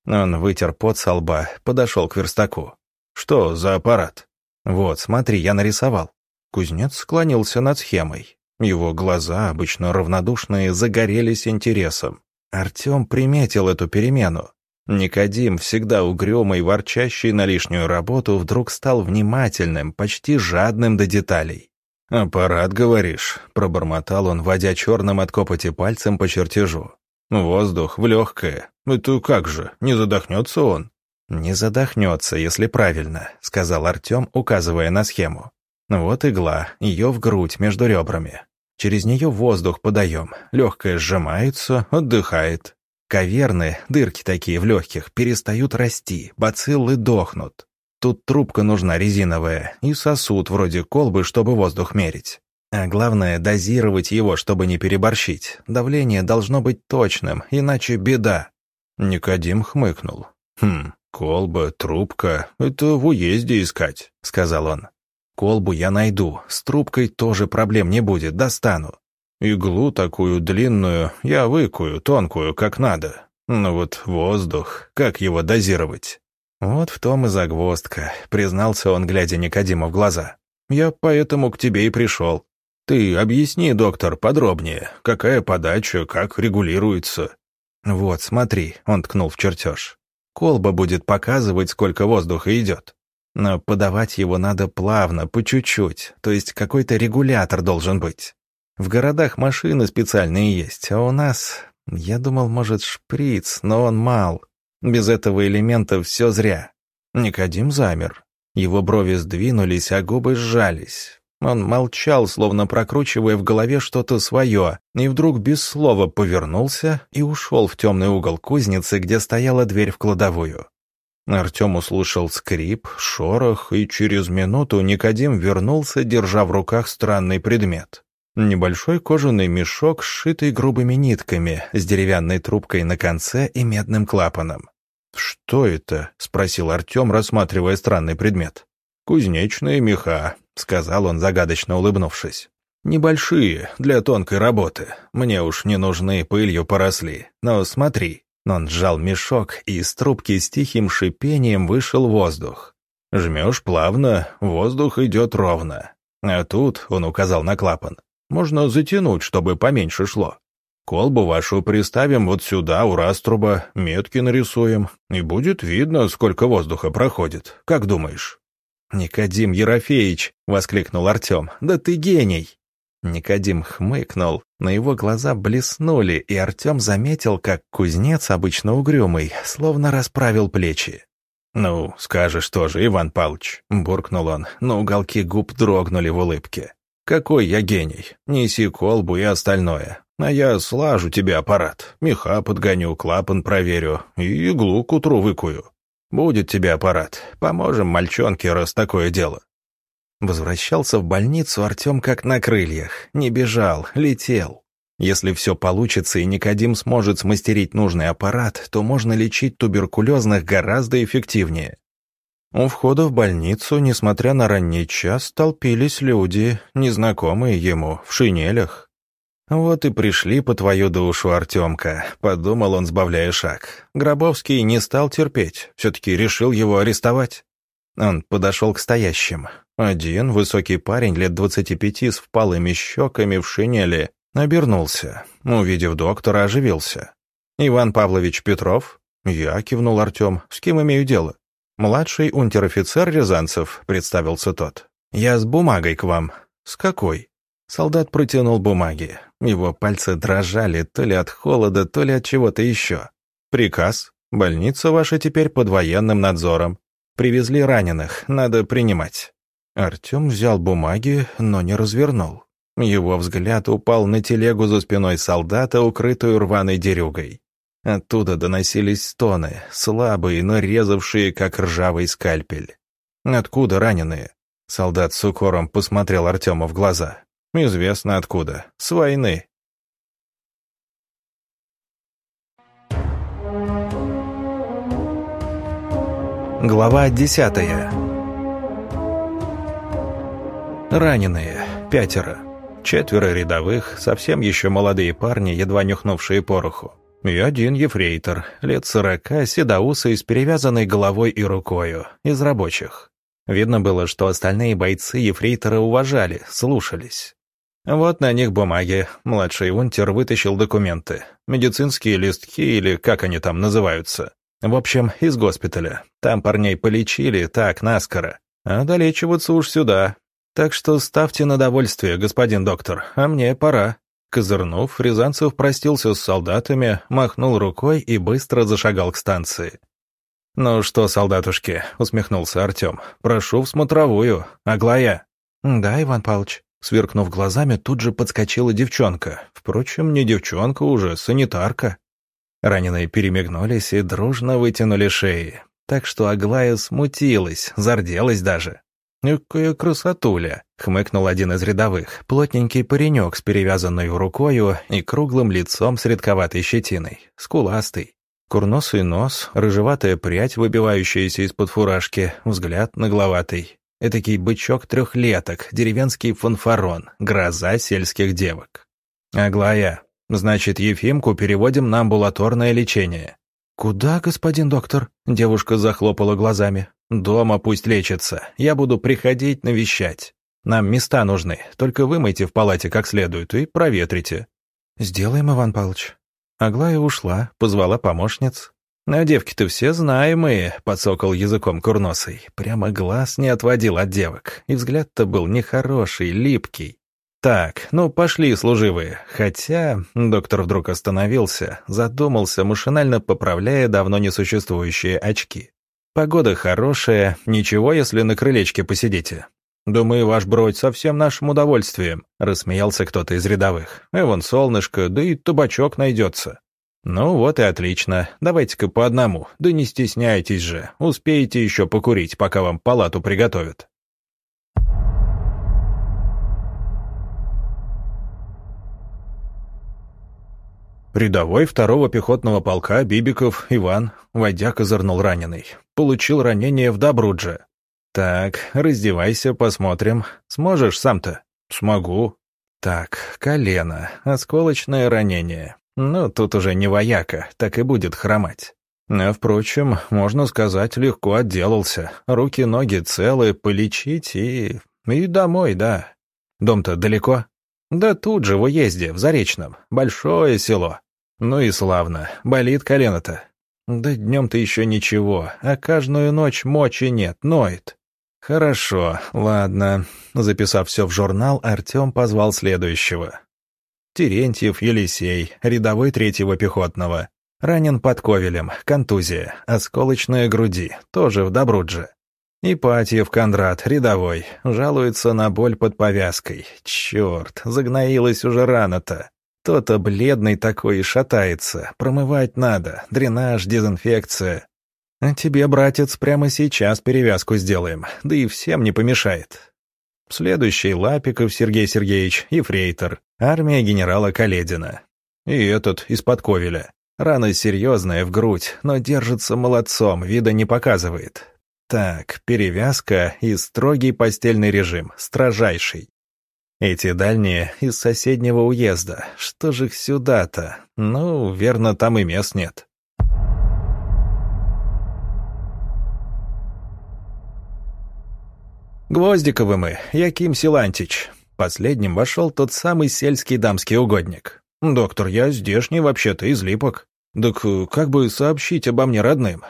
Speaker 1: Он вытер пот со лба, подошел к верстаку. «Что за аппарат?» «Вот, смотри, я нарисовал». Кузнец склонился над схемой. Его глаза, обычно равнодушные, загорелись интересом. Артем приметил эту перемену. Никодим, всегда угрюмый, ворчащий на лишнюю работу, вдруг стал внимательным, почти жадным до деталей. «Аппарат, говоришь», — пробормотал он, водя черным от копоти пальцем по чертежу. «Воздух в легкое. Это как же, не задохнется он?» «Не задохнется, если правильно», — сказал Артем, указывая на схему. «Вот игла, ее в грудь между ребрами. Через нее воздух подаем, легкое сжимается, отдыхает. Каверны, дырки такие в легких, перестают расти, бациллы дохнут. Тут трубка нужна резиновая и сосуд вроде колбы, чтобы воздух мерить. А главное, дозировать его, чтобы не переборщить. Давление должно быть точным, иначе беда. Никодим хмыкнул. «Хм, колба, трубка — это в уезде искать», — сказал он. «Колбу я найду, с трубкой тоже проблем не будет, достану. Иглу такую длинную я выкую, тонкую, как надо. Но вот воздух, как его дозировать?» «Вот в том и загвоздка», — признался он, глядя Никодиму в глаза. «Я поэтому к тебе и пришел. Ты объясни, доктор, подробнее, какая подача, как регулируется». «Вот, смотри», — он ткнул в чертеж. «Колба будет показывать, сколько воздуха идет. Но подавать его надо плавно, по чуть-чуть, то есть какой-то регулятор должен быть. В городах машины специальные есть, а у нас... Я думал, может, шприц, но он мал. Без этого элемента все зря». Никодим замер. Его брови сдвинулись, а губы сжались. Он молчал, словно прокручивая в голове что-то свое, и вдруг без слова повернулся и ушел в темный угол кузницы, где стояла дверь в кладовую. Артем услышал скрип, шорох, и через минуту Никодим вернулся, держа в руках странный предмет. Небольшой кожаный мешок, сшитый грубыми нитками, с деревянной трубкой на конце и медным клапаном. «Что это?» — спросил Артем, рассматривая странный предмет. «Кузнечные меха», — сказал он, загадочно улыбнувшись. «Небольшие, для тонкой работы. Мне уж не нужны, пылью поросли. Но смотри». Он сжал мешок, и из трубки с тихим шипением вышел воздух. Жмешь плавно, воздух идет ровно. А тут, он указал на клапан, можно затянуть, чтобы поменьше шло. Колбу вашу приставим вот сюда, у раструба, метки нарисуем, и будет видно, сколько воздуха проходит. Как думаешь?» «Никодим Ерофеевич!» — воскликнул Артем. «Да ты гений!» Никодим хмыкнул, но его глаза блеснули, и Артем заметил, как кузнец, обычно угрюмый, словно расправил плечи. «Ну, скажешь тоже, Иван Павлович», — буркнул он, но уголки губ дрогнули в улыбке. «Какой я гений! Неси колбу и остальное. А я слажу тебе аппарат, меха подгоню, клапан проверю и иглу к утру выкую. «Будет тебе аппарат. Поможем мальчонке, раз такое дело». Возвращался в больницу Артем как на крыльях. Не бежал, летел. Если все получится и Никодим сможет смастерить нужный аппарат, то можно лечить туберкулезных гораздо эффективнее. У входа в больницу, несмотря на ранний час, толпились люди, незнакомые ему, в шинелях. «Вот и пришли по твою душу, Артемка», — подумал он, сбавляя шаг. Гробовский не стал терпеть, все-таки решил его арестовать. Он подошел к стоящим. Один, высокий парень, лет двадцати пяти, с впалыми щеками в шинели, обернулся. Увидев доктора, оживился. «Иван Павлович Петров?» «Я», — кивнул Артем. «С кем имею дело?» «Младший унтер-офицер Рязанцев», — представился тот. «Я с бумагой к вам». «С какой?» Солдат протянул бумаги. Его пальцы дрожали то ли от холода, то ли от чего-то еще. «Приказ. Больница ваша теперь под военным надзором. Привезли раненых, надо принимать». Артем взял бумаги, но не развернул. Его взгляд упал на телегу за спиной солдата, укрытую рваной дерюгой. Оттуда доносились стоны, слабые, но резавшие, как ржавый скальпель. «Откуда раненые?» Солдат с укором посмотрел Артему в глаза. «Известно откуда. С войны». Глава десятая. Раненые. Пятеро. Четверо рядовых, совсем еще молодые парни, едва нюхнувшие пороху. И один ефрейтор, лет сорока, седоусый, с перевязанной головой и рукою, из рабочих. Видно было, что остальные бойцы ефрейтора уважали, слушались. Вот на них бумаги. Младший унтер вытащил документы. Медицинские листки или как они там называются. В общем, из госпиталя. Там парней полечили, так, наскоро. А долечиваться уж сюда. Так что ставьте на довольствие, господин доктор, а мне пора. Козырнув, Рязанцев простился с солдатами, махнул рукой и быстро зашагал к станции. «Ну что, солдатушки», — усмехнулся Артем, — «прошу в смотровую. Аглая». «Да, Иван Павлович». Сверкнув глазами, тут же подскочила девчонка. Впрочем, не девчонка уже, санитарка. Раненые перемигнулись и дружно вытянули шеи. Так что Аглая смутилась, зарделась даже. «Какая красотуля!» — хмыкнул один из рядовых, плотненький паренек с перевязанной рукою и круглым лицом с редковатой щетиной, скуластый. Курносый нос, рыжеватая прядь, выбивающаяся из-под фуражки, взгляд нагловатый. Этакий бычок трехлеток, деревенский фанфарон, гроза сельских девок. «Аглая, значит, Ефимку переводим на амбулаторное лечение». «Куда, господин доктор?» — девушка захлопала глазами. «Дома пусть лечится. Я буду приходить навещать. Нам места нужны. Только вымойте в палате как следует и проветрите». «Сделаем, Иван Павлович». Аглая ушла, позвала помощниц. «А девки-то все знаемые», — подсокал языком курносый. Прямо глаз не отводил от девок, и взгляд-то был нехороший, липкий. «Так, ну пошли, служивые. Хотя...» — доктор вдруг остановился, задумался, машинально поправляя давно несуществующие очки. Погода хорошая, ничего, если на крылечке посидите. Думаю, ваш бродь совсем нашим удовольствием, рассмеялся кто-то из рядовых. И вон солнышко, да и табачок найдется. Ну вот и отлично. Давайте-ка по одному. Да не стесняйтесь же. Успеете еще покурить, пока вам палату приготовят. Рядовой второго пехотного полка Бибиков Иван, войдя, козырнул раненый. Получил ранение в Добрудже. Так, раздевайся, посмотрим. Сможешь сам-то? Смогу. Так, колено, осколочное ранение. Ну, тут уже не вояка, так и будет хромать. А, впрочем, можно сказать, легко отделался. Руки-ноги целы, полечить и... и домой, да. Дом-то далеко? Да тут же, в уезде, в Заречном. Большое село. Ну и славно. Болит колено-то. Да днем-то еще ничего, а каждую ночь мочи нет, ноет. Хорошо, ладно. Записав все в журнал, Артем позвал следующего. Терентьев Елисей, рядовой третьего пехотного. Ранен под Ковелем, контузия, осколочная груди, тоже в Добрудже. Ипатьев Кондрат, рядовой, жалуется на боль под повязкой. Черт, загноилась уже рана-то. То-то бледный такой и шатается. Промывать надо, дренаж, дезинфекция. А тебе, братец, прямо сейчас перевязку сделаем, да и всем не помешает. Следующий Лапиков Сергей Сергеевич, ефрейтор, армия генерала Каледина. И этот из-под Ковеля. Рана серьезная в грудь, но держится молодцом, вида не показывает. Так, перевязка и строгий постельный режим, строжайший. Эти дальние из соседнего уезда. Что же их сюда-то? Ну, верно, там и мест нет. Гвоздиковы мы, Яким Силантич. Последним вошел тот самый сельский дамский угодник. «Доктор, я здешний вообще-то, из Липок. Так как бы сообщить обо мне родным?»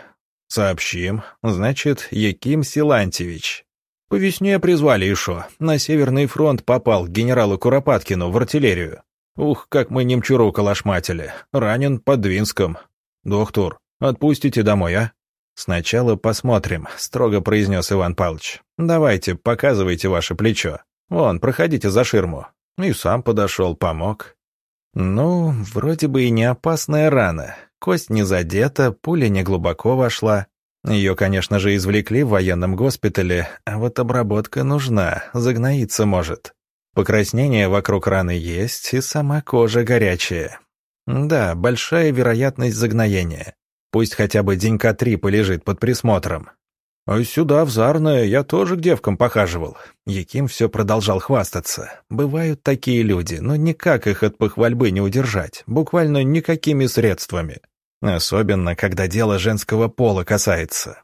Speaker 1: «Сообщим. Значит, Яким Силантьевич». По весне призвали еще. На Северный фронт попал к генералу Куропаткину в артиллерию. Ух, как мы немчуру калашматили. Ранен под Двинском. Доктор, отпустите домой, а? Сначала посмотрим, строго произнес Иван Павлович. Давайте, показывайте ваше плечо. Вон, проходите за ширму. И сам подошел, помог. Ну, вроде бы и не опасная рана. Кость не задета, пуля не глубоко вошла. Ее, конечно же, извлекли в военном госпитале, а вот обработка нужна, загноиться может. Покраснение вокруг раны есть, и сама кожа горячая. Да, большая вероятность загноения. Пусть хотя бы денька три полежит под присмотром. «А сюда, в Зарное, я тоже к девкам похаживал». Яким все продолжал хвастаться. «Бывают такие люди, но никак их от похвальбы не удержать, буквально никакими средствами. Особенно, когда дело женского пола касается.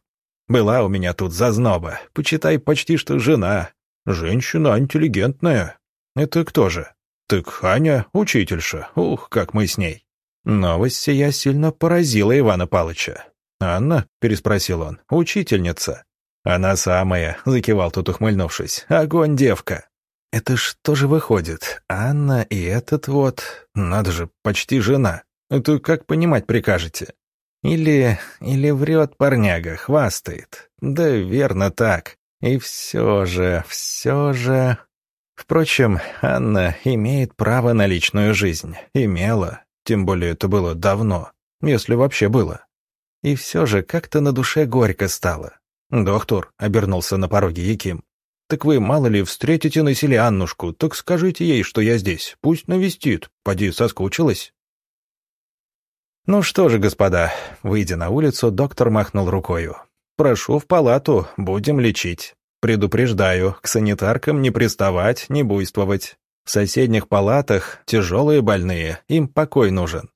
Speaker 1: Была у меня тут зазноба, почитай, почти что жена. Женщина интеллигентная. Это кто же? Так Аня, учительша. Ух, как мы с ней. Новость сия сильно поразила Ивана Палыча. «Анна?» — переспросил он. «Учительница». «Она самая», — закивал тут, ухмыльнувшись. «Огонь, девка». «Это что же выходит? Анна и этот вот... Надо же, почти жена. Это как понимать прикажете? Или... или врет парняга, хвастает. Да верно так. И все же, все же... Впрочем, Анна имеет право на личную жизнь. Имела. Тем более это было давно. Если вообще было. И все же как-то на душе горько стало. «Доктор», — обернулся на пороге Яким, — «так вы, мало ли, встретите на селе Аннушку, так скажите ей, что я здесь. Пусть навестит. Поди, соскучилась». «Ну что же, господа», — выйдя на улицу, доктор махнул рукою. «Прошу в палату, будем лечить. Предупреждаю, к санитаркам не приставать, не буйствовать. В соседних палатах тяжелые больные, им покой нужен».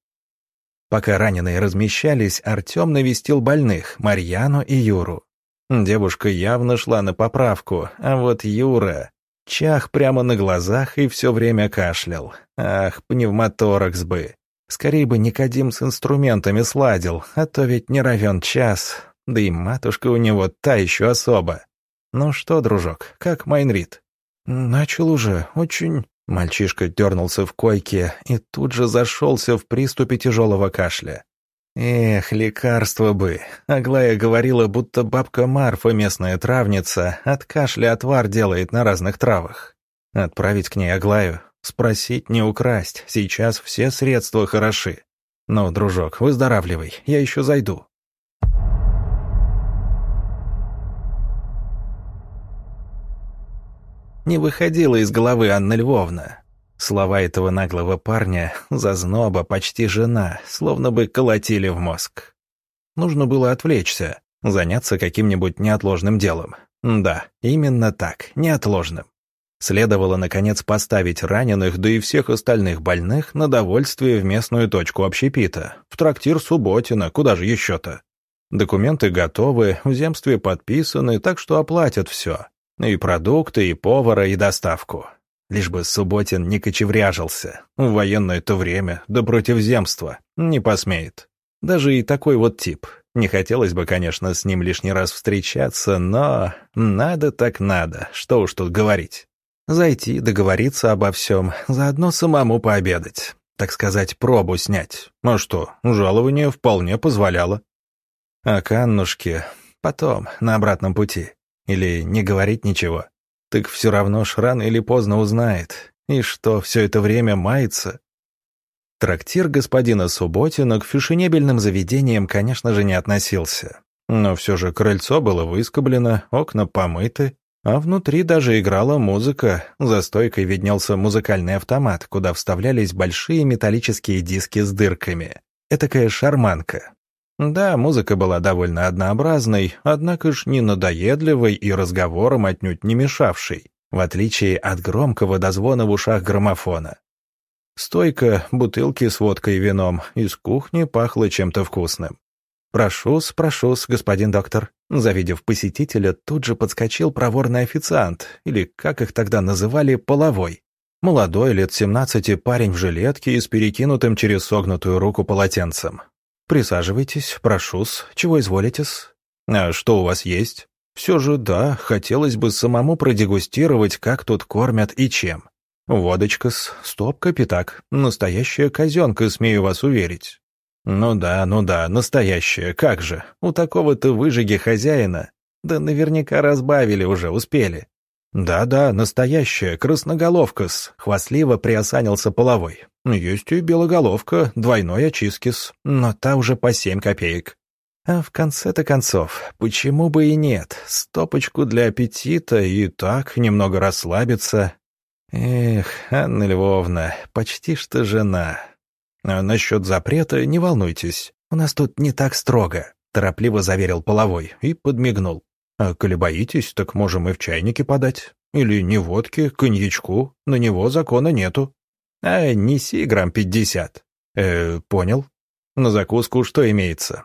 Speaker 1: Пока раненые размещались, Артем навестил больных, Марьяну и Юру. Девушка явно шла на поправку, а вот Юра... Чах прямо на глазах и все время кашлял. Ах, пневмоторакс бы. Скорее бы Никодим с инструментами сладил, а то ведь не равен час. Да и матушка у него та еще особа. Ну что, дружок, как Майнрид? Начал уже, очень... Мальчишка дернулся в койке и тут же зашелся в приступе тяжелого кашля. Эх, лекарство бы. Аглая говорила, будто бабка Марфа, местная травница, от кашля отвар делает на разных травах. Отправить к ней Аглаю, Спросить не украсть, сейчас все средства хороши. Ну, дружок, выздоравливай, я еще зайду. Не выходила из головы Анна Львовна. Слова этого наглого парня, зазноба, почти жена, словно бы колотили в мозг. Нужно было отвлечься, заняться каким-нибудь неотложным делом. Да, именно так, неотложным. Следовало, наконец, поставить раненых, да и всех остальных больных на довольствие в местную точку общепита, в трактир Субботина, куда же еще-то. Документы готовы, в земстве подписаны, так что оплатят все. И продукты, и повара, и доставку. Лишь бы Субботин не кочевряжился. В военное-то время, да против земства. Не посмеет. Даже и такой вот тип. Не хотелось бы, конечно, с ним лишний раз встречаться, но... Надо так надо, что уж тут говорить. Зайти, договориться обо всем, заодно самому пообедать. Так сказать, пробу снять. А что, жалование вполне позволяло. А к потом, на обратном пути. Или не говорить ничего. Так все равно ж рано или поздно узнает. И что, все это время мается? Трактир господина Субботина к фешенебельным заведениям, конечно же, не относился. Но все же крыльцо было выскоблено, окна помыты, а внутри даже играла музыка. За стойкой виднелся музыкальный автомат, куда вставлялись большие металлические диски с дырками. Этакая шарманка. Да, музыка была довольно однообразной, однако ж не надоедливой и разговором отнюдь не мешавшей, в отличие от громкого дозвона в ушах граммофона. Стойка, бутылки с водкой и вином, из кухни пахло чем-то вкусным. «Прошу-с, прошу-с, господин доктор». Завидев посетителя, тут же подскочил проворный официант, или, как их тогда называли, половой. Молодой, лет семнадцати, парень в жилетке и с перекинутым через согнутую руку полотенцем. «Присаживайтесь, прошу-с, чего изволите-с?» «А что у вас есть?» Все же да, хотелось бы самому продегустировать, как тут кормят и чем. Водочка-с, стопка пятак, настоящая казенка, смею вас уверить. Ну да, ну да, настоящая, как же, у такого-то выжиги хозяина. Да наверняка разбавили уже, успели. «Да-да, настоящая, красноголовка-с», — хвастливо приосанился половой. «Есть и белоголовка, двойной очистки-с, но та уже по семь копеек». А в конце-то концов, почему бы и нет? Стопочку для аппетита и так немного расслабиться. Эх, Анна Львовна, почти что жена. А насчет запрета не волнуйтесь, у нас тут не так строго, торопливо заверил половой и подмигнул. А коли боитесь, так можем и в чайнике подать. Или не водки, коньячку, на него закона нету. А неси грамм пятьдесят. Э, понял. На закуску что имеется?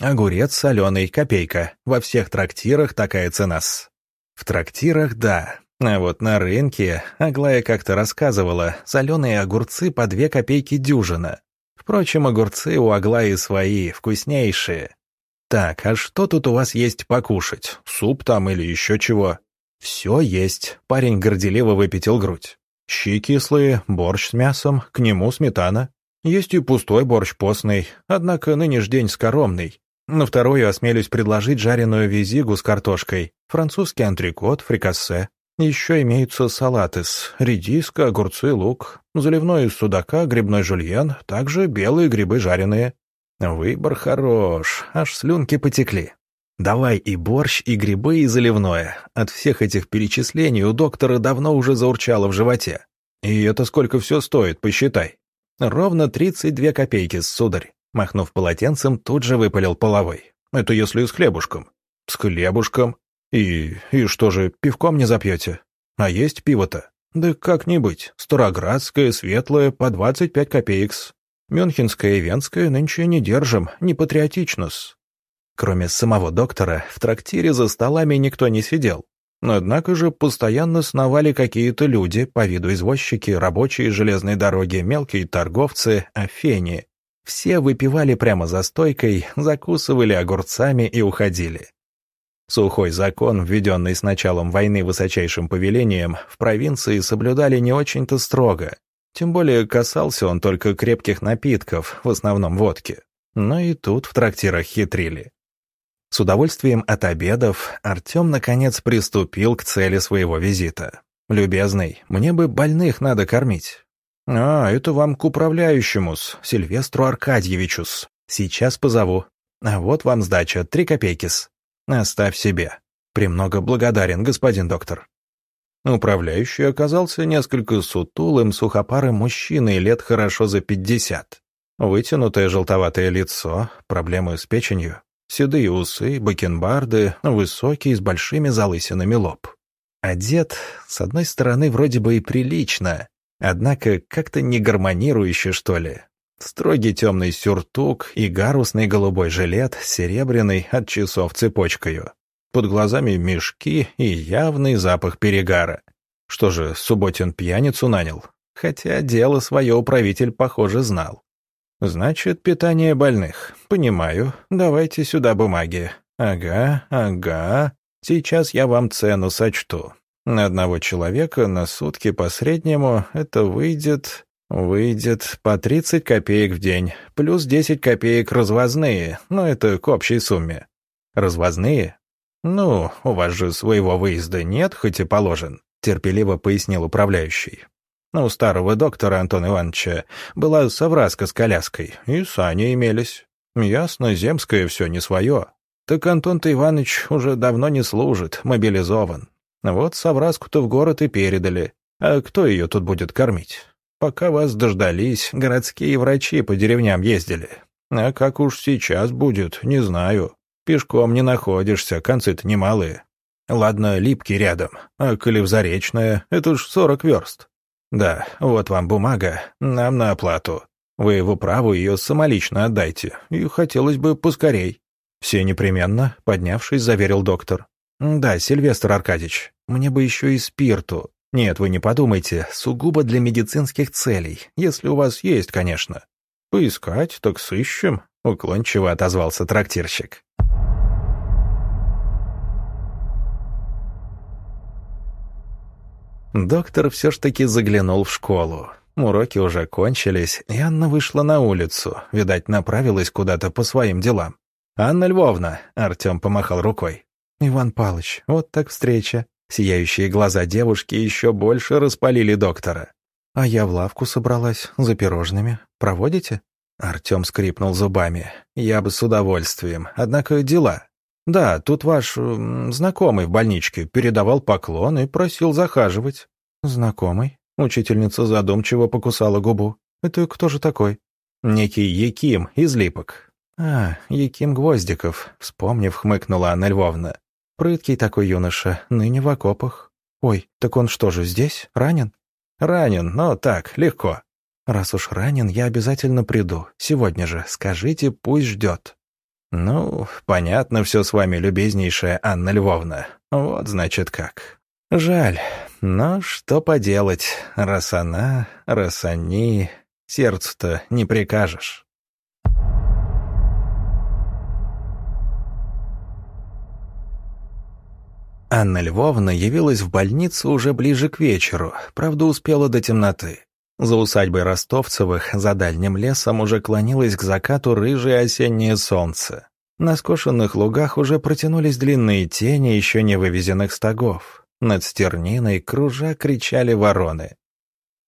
Speaker 1: Огурец соленый, копейка. Во всех трактирах такая цена-с. В трактирах, да. А вот на рынке, Аглая как-то рассказывала, соленые огурцы по две копейки дюжина. Впрочем, огурцы у Аглаи свои, вкуснейшие. «Так, а что тут у вас есть покушать? Суп там или еще чего?» «Все есть», — парень горделиво выпятил грудь. «Щи кислые, борщ с мясом, к нему сметана. Есть и пустой борщ постный, однако ныне ж день скоромный. На вторую осмелюсь предложить жареную визигу с картошкой, французский антрикот, фрикассе. Еще имеются салаты с редиска, огурцы, лук, заливной из судака, грибной жульен, также белые грибы жареные. Выбор хорош, аж слюнки потекли. Давай и борщ, и грибы, и заливное. От всех этих перечислений у доктора давно уже заурчало в животе. И это сколько все стоит, посчитай. Ровно 32 копейки, сударь. Махнув полотенцем, тут же выпалил половой. Это если с хлебушком. С хлебушком. И... и что же, пивком не запьете? А есть пиво-то? Да как не быть. Староградское, светлое, по 25 копеек -с. Мюнхенское и Венское нынче не держим, не патриотично-с. Кроме самого доктора, в трактире за столами никто не сидел. Однако же постоянно сновали какие-то люди, по виду извозчики, рабочие железной дороги, мелкие торговцы, афени. Все выпивали прямо за стойкой, закусывали огурцами и уходили. Сухой закон, введенный с началом войны высочайшим повелением, в провинции соблюдали не очень-то строго, тем более касался он только крепких напитков, в основном водки. Но и тут в трактирах хитрили. С удовольствием от обедов Артем наконец приступил к цели своего визита. «Любезный, мне бы больных надо кормить». «А, это вам к управляющему-с, Сильвестру Аркадьевичу-с. Сейчас позову. А вот вам сдача, три копейки-с. Оставь себе. Премного благодарен, господин доктор». Управляющий оказался несколько сутулым, сухопарым мужчиной лет хорошо за пятьдесят. Вытянутое желтоватое лицо, проблемы с печенью, седые усы, бакенбарды, высокий, с большими залысинами лоб. Одет, с одной стороны, вроде бы и прилично, однако как-то не гармонирующе, что ли. Строгий темный сюртук и гарусный голубой жилет, серебряный от часов цепочкою под глазами мешки и явный запах перегара. Что же, Субботин пьяницу нанял? Хотя дело свое управитель, похоже, знал. Значит, питание больных. Понимаю. Давайте сюда бумаги. Ага, ага. Сейчас я вам цену сочту. На одного человека на сутки по среднему это выйдет... Выйдет по 30 копеек в день, плюс 10 копеек развозные, но это к общей сумме. Развозные? «Ну, у вас же своего выезда нет, хоть и положен», — терпеливо пояснил управляющий. «У старого доктора Антона Ивановича была совраска с коляской, и сани имелись. Ясно, земское все не свое. Так Антон-то Иванович уже давно не служит, мобилизован. Вот совраску-то в город и передали. А кто ее тут будет кормить? Пока вас дождались, городские врачи по деревням ездили. А как уж сейчас будет, не знаю. Пешком не находишься, концы-то немалые. Ладно, липкий рядом, а коли это уж сорок верст. Да, вот вам бумага, нам на оплату. Вы в управу ее самолично отдайте, и хотелось бы поскорей. Все непременно, поднявшись, заверил доктор. Да, Сильвестр Аркадьевич, мне бы еще и спирту. Нет, вы не подумайте, сугубо для медицинских целей, если у вас есть, конечно. Поискать, так сыщем, уклончиво отозвался трактирщик. Доктор все ж таки заглянул в школу. Уроки уже кончились, и Анна вышла на улицу, видать, направилась куда-то по своим делам. «Анна Львовна!» — Артем помахал рукой. «Иван Палыч, вот так встреча. Сияющие глаза девушки еще больше распалили доктора. «А я в лавку собралась, за пирожными. Проводите?» Артем скрипнул зубами. «Я бы с удовольствием. Однако дела. Да, тут ваш знакомый в больничке передавал поклон и просил захаживать». «Знакомый?» Учительница задумчиво покусала губу. «Это кто же такой?» «Некий Яким из Липок». «А, Яким Гвоздиков», — вспомнив, хмыкнула Анна Львовна. «Прыткий такой юноша, ныне в окопах. Ой, так он что же, здесь? Ранен?» «Ранен, но так, легко». «Раз уж ранен, я обязательно приду. Сегодня же. Скажите, пусть ждет». «Ну, понятно все с вами, любезнейшая Анна Львовна. Вот, значит, как. Жаль. Но что поделать, раз она, раз они, сердцу-то не прикажешь. Анна Львовна явилась в больницу уже ближе к вечеру, правда успела до темноты. За усадьбой Ростовцевых, за дальним лесом, уже клонилось к закату рыжее осеннее солнце. На скошенных лугах уже протянулись длинные тени еще не вывезенных стогов. Над стерниной кружа кричали вороны.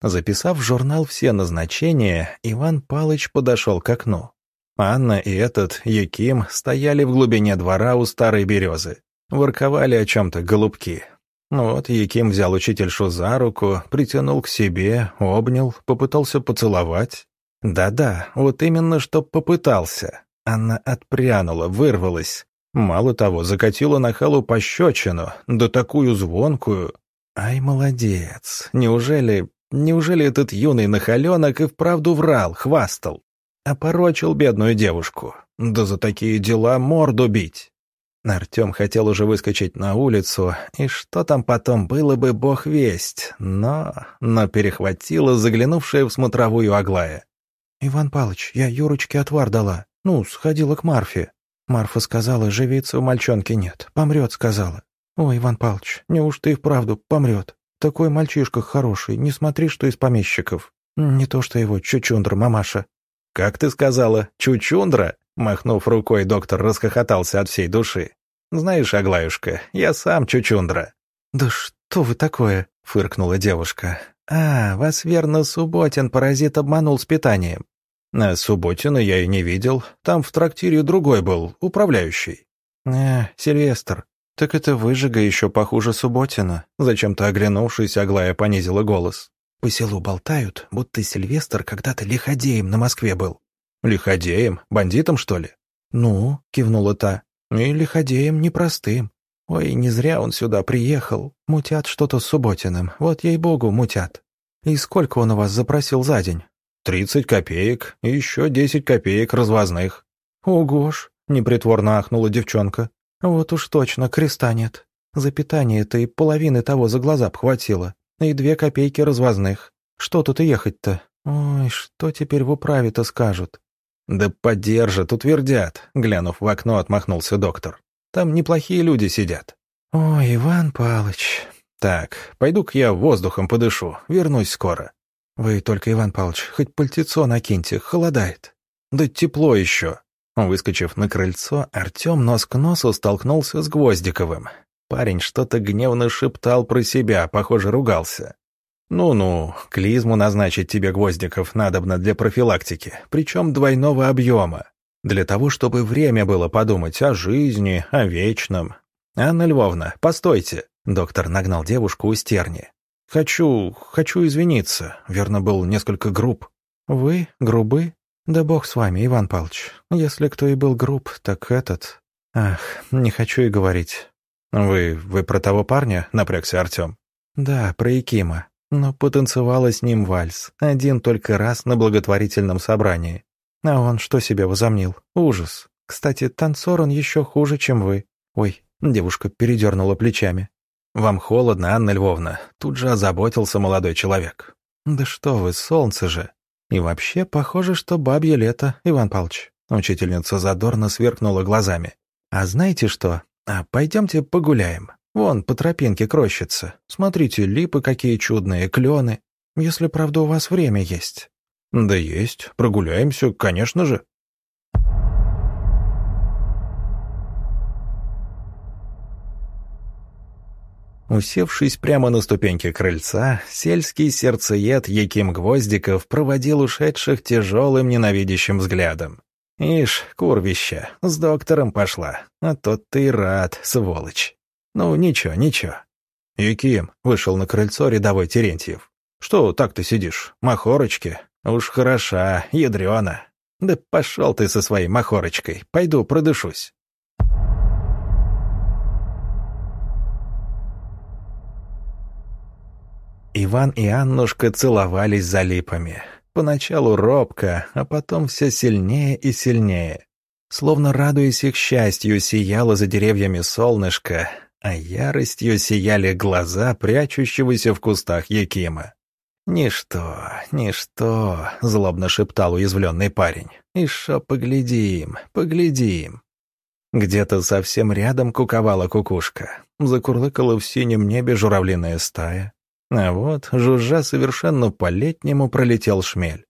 Speaker 1: Записав в журнал все назначения, Иван Палыч подошел к окну. Анна и этот Яким стояли в глубине двора у старой березы. Ворковали о чем-то голубки. Вот Яким взял учительшу за руку, притянул к себе, обнял, попытался поцеловать. Да-да, вот именно что попытался. Анна отпрянула, вырвалась. Мало того, закатила на халу пощечину, да такую звонкую. Ай, молодец. Неужели... Неужели этот юный нахаленок и вправду врал, хвастал? Опорочил бедную девушку. Да за такие дела морду бить. Артем хотел уже выскочить на улицу, и что там потом было бы, бог весть, но... но перехватила заглянувшая в смотровую Аглая. «Иван Палыч, я Юрочке отвар дала. Ну, сходила к Марфе. Марфа сказала, живицы у мальчонки нет. Помрет, сказала. Ой, Иван Павлович, неужто и вправду помрет? Такой мальчишка хороший, не смотри, что из помещиков. Не то что его чучундра, мамаша. Как ты сказала, чучундра? Махнув рукой, доктор расхохотался от всей души. «Знаешь, Аглаюшка, я сам чучундра». «Да что вы такое?» — фыркнула девушка. «А, вас верно Субботин паразит обманул с питанием. А Субботина я и не видел. Там в трактире другой был, управляющий. «Э, Сильвестр, так это выжига еще похуже Субботина», зачем-то оглянувшись, Аглая понизила голос. «По селу болтают, будто Сильвестр когда-то лиходеем на Москве был». «Лиходеем? Бандитом, что ли?» «Ну», — кивнула та, — «и лиходеем непростым. Ой, не зря он сюда приехал. Мутят что-то с Субботиным, вот ей-богу, мутят. И сколько он у вас запросил за день?» Тридцать копеек и еще десять копеек развозных». «Ого ж!» — непритворно ахнула девчонка. «Вот уж точно, креста нет. За питание-то и половины того за глаза б И две копейки развозных. Что тут ехать-то? Ой, что теперь в управе-то скажут?» «Да поддержат, утвердят», — глянув в окно, отмахнулся доктор. «Там неплохие люди сидят». «Ой, Иван Палыч...» «Так, пойду-ка я воздухом подышу, вернусь скоро». «Вы только, Иван Павлович, хоть пальтецо накиньте, холодает». «Да тепло еще». Выскочив на крыльцо, Артем нос к носу столкнулся с Гвоздиковым. Парень что-то гневно шептал про себя, похоже, ругался. «Ну-ну, клизму назначить тебе, Гвоздиков, надобно для профилактики, причем двойного объема. Для того, чтобы время было подумать о жизни, о вечном. Анна Львовна, постойте!» Доктор нагнал девушку у стерни. «Хочу... хочу извиниться. Верно, был несколько груб». «Вы? Грубы? Да бог с вами, Иван Павлович. Если кто и был груб, так этот... Ах, не хочу и говорить». «Вы... вы про того парня?» — напрягся Артем. «Да, про Якима. Но потанцевала с ним вальс. Один только раз на благотворительном собрании. А он что себе возомнил? Ужас. Кстати, танцор он еще хуже, чем вы. Ой, девушка передернула плечами. «Вам холодно, Анна Львовна?» Тут же озаботился молодой человек. «Да что вы, солнце же!» «И вообще, похоже, что бабье лето, Иван Павлович». Учительница задорно сверкнула глазами. «А знаете что? А пойдемте погуляем. Вон, по тропинке крощится. Смотрите, липы какие чудные, клены. Если, правда, у вас время есть». «Да есть. Прогуляемся, конечно же». Усевшись прямо на ступеньке крыльца, сельский сердцеед Яким Гвоздиков проводил ушедших тяжелым ненавидящим взглядом. «Ишь, курвища, с доктором пошла, а тот ты рад, сволочь. Ну, ничего, ничего». «Яким», — вышел на крыльцо рядовой Терентьев. «Что так ты сидишь? Махорочки? Уж хороша, ядрена. Да пошел ты со своей махорочкой, пойду продышусь». Иван и Аннушка целовались за липами. Поначалу робко, а потом все сильнее и сильнее. Словно радуясь их счастью, сияло за деревьями солнышко, а яростью сияли глаза прячущегося в кустах Якима. «Ничто, ничто», — злобно шептал уязвленный парень. «И шо поглядим, поглядим». Где-то совсем рядом куковала кукушка. Закурлыкала в синем небе журавлиная стая. А вот, жужжа совершенно по-летнему, пролетел шмель.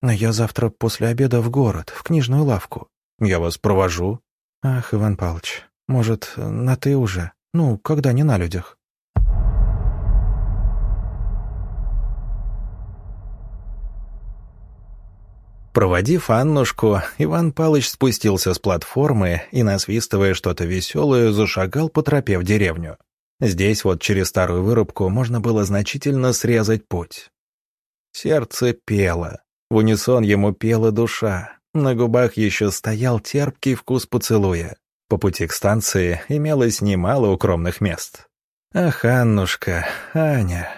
Speaker 1: «Но я завтра после обеда в город, в книжную лавку. Я вас провожу». «Ах, Иван Павлович, может, на «ты» уже? Ну, когда не на людях?» Проводив Аннушку, Иван Палыч спустился с платформы и, насвистывая что-то веселое, зашагал по тропе в деревню. Здесь вот через старую вырубку можно было значительно срезать путь. Сердце пело. В унисон ему пела душа. На губах еще стоял терпкий вкус поцелуя. По пути к станции имелось немало укромных мест. «Ах, Аннушка, Аня!»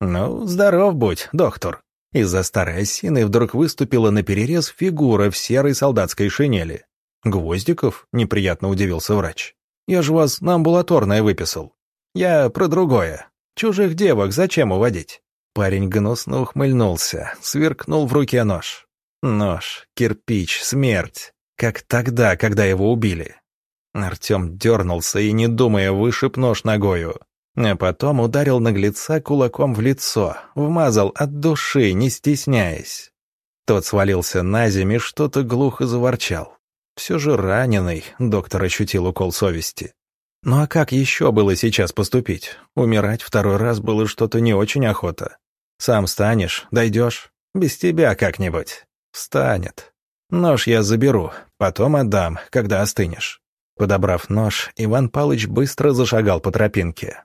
Speaker 1: «Ну, здоров будь, доктор!» Из-за старой осины вдруг выступила на перерез фигура в серой солдатской шинели. «Гвоздиков?» — неприятно удивился врач. «Я же вас на амбулаторное выписал». «Я про другое. Чужих девок зачем уводить?» Парень гнусно ухмыльнулся, сверкнул в руке нож. Нож, кирпич, смерть. Как тогда, когда его убили. Артем дернулся и, не думая, вышиб нож ногою. А потом ударил наглеца кулаком в лицо, вмазал от души, не стесняясь. Тот свалился на землю и что-то глухо заворчал. Все же раненый, доктор ощутил укол совести. Ну а как еще было сейчас поступить? Умирать второй раз было что-то не очень охота. Сам станешь, дойдешь. Без тебя как-нибудь. Встанет. Нож я заберу, потом отдам, когда остынешь. Подобрав нож, Иван Палыч быстро зашагал по тропинке.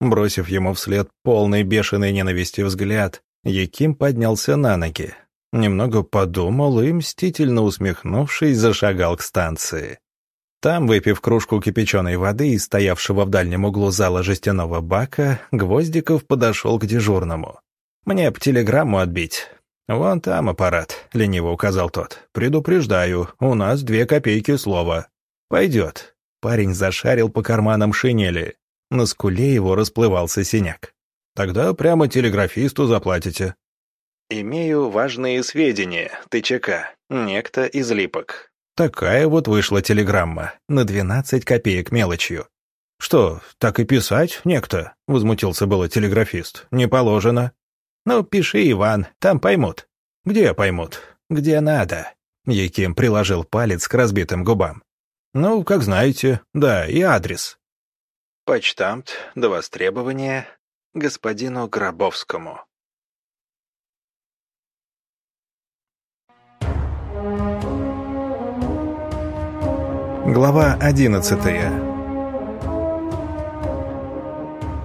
Speaker 1: Бросив ему вслед полный бешеной ненависти взгляд, Яким поднялся на ноги. Немного подумал и, мстительно усмехнувшись, зашагал к станции. Там, выпив кружку кипяченой воды из стоявшего в дальнем углу зала жестяного бака, Гвоздиков подошел к дежурному. «Мне б телеграмму отбить». «Вон там аппарат», — лениво указал тот. «Предупреждаю, у нас две копейки слова». «Пойдет». Парень зашарил по карманам шинели. На скуле его расплывался синяк. «Тогда прямо телеграфисту заплатите». «Имею важные сведения, ТЧК. Некто из Липок. Такая вот вышла телеграмма, на двенадцать копеек мелочью. «Что, так и писать некто?» — возмутился было телеграфист. «Не положено». «Ну, пиши, Иван, там поймут». «Где поймут?» «Где надо». Яким приложил палец к разбитым губам. «Ну, как знаете. Да, и адрес». «Почтамт, до востребования, господину Гробовскому». Глава одиннадцатая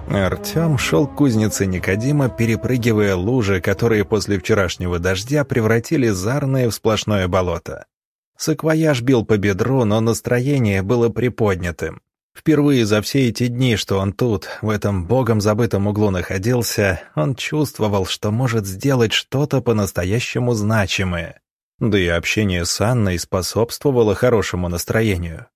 Speaker 1: Артем шел к кузнице Никодима, перепрыгивая лужи, которые после вчерашнего дождя превратили Зарное в сплошное болото. Саквояж бил по бедру, но настроение было приподнятым. Впервые за все эти дни, что он тут, в этом богом забытом углу находился, он чувствовал, что может сделать что-то по-настоящему значимое. Да и общение с Анной способствовало хорошему настроению.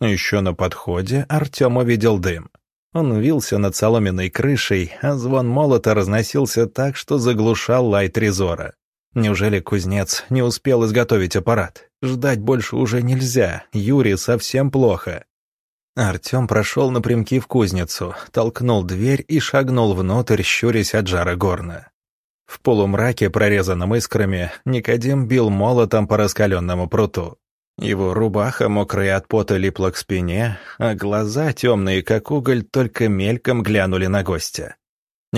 Speaker 1: Еще на подходе Артем увидел дым. Он вился над соломенной крышей, а звон молота разносился так, что заглушал лай трезора. Неужели кузнец не успел изготовить аппарат? Ждать больше уже нельзя, Юре совсем плохо. Артем прошел напрямки в кузницу, толкнул дверь и шагнул внутрь, щурясь от жара горна. В полумраке, прорезанном искрами, Никодим бил молотом по раскаленному пруту. Его рубаха, мокрая от пота, липла к спине, а глаза, темные как уголь, только мельком глянули на гостя.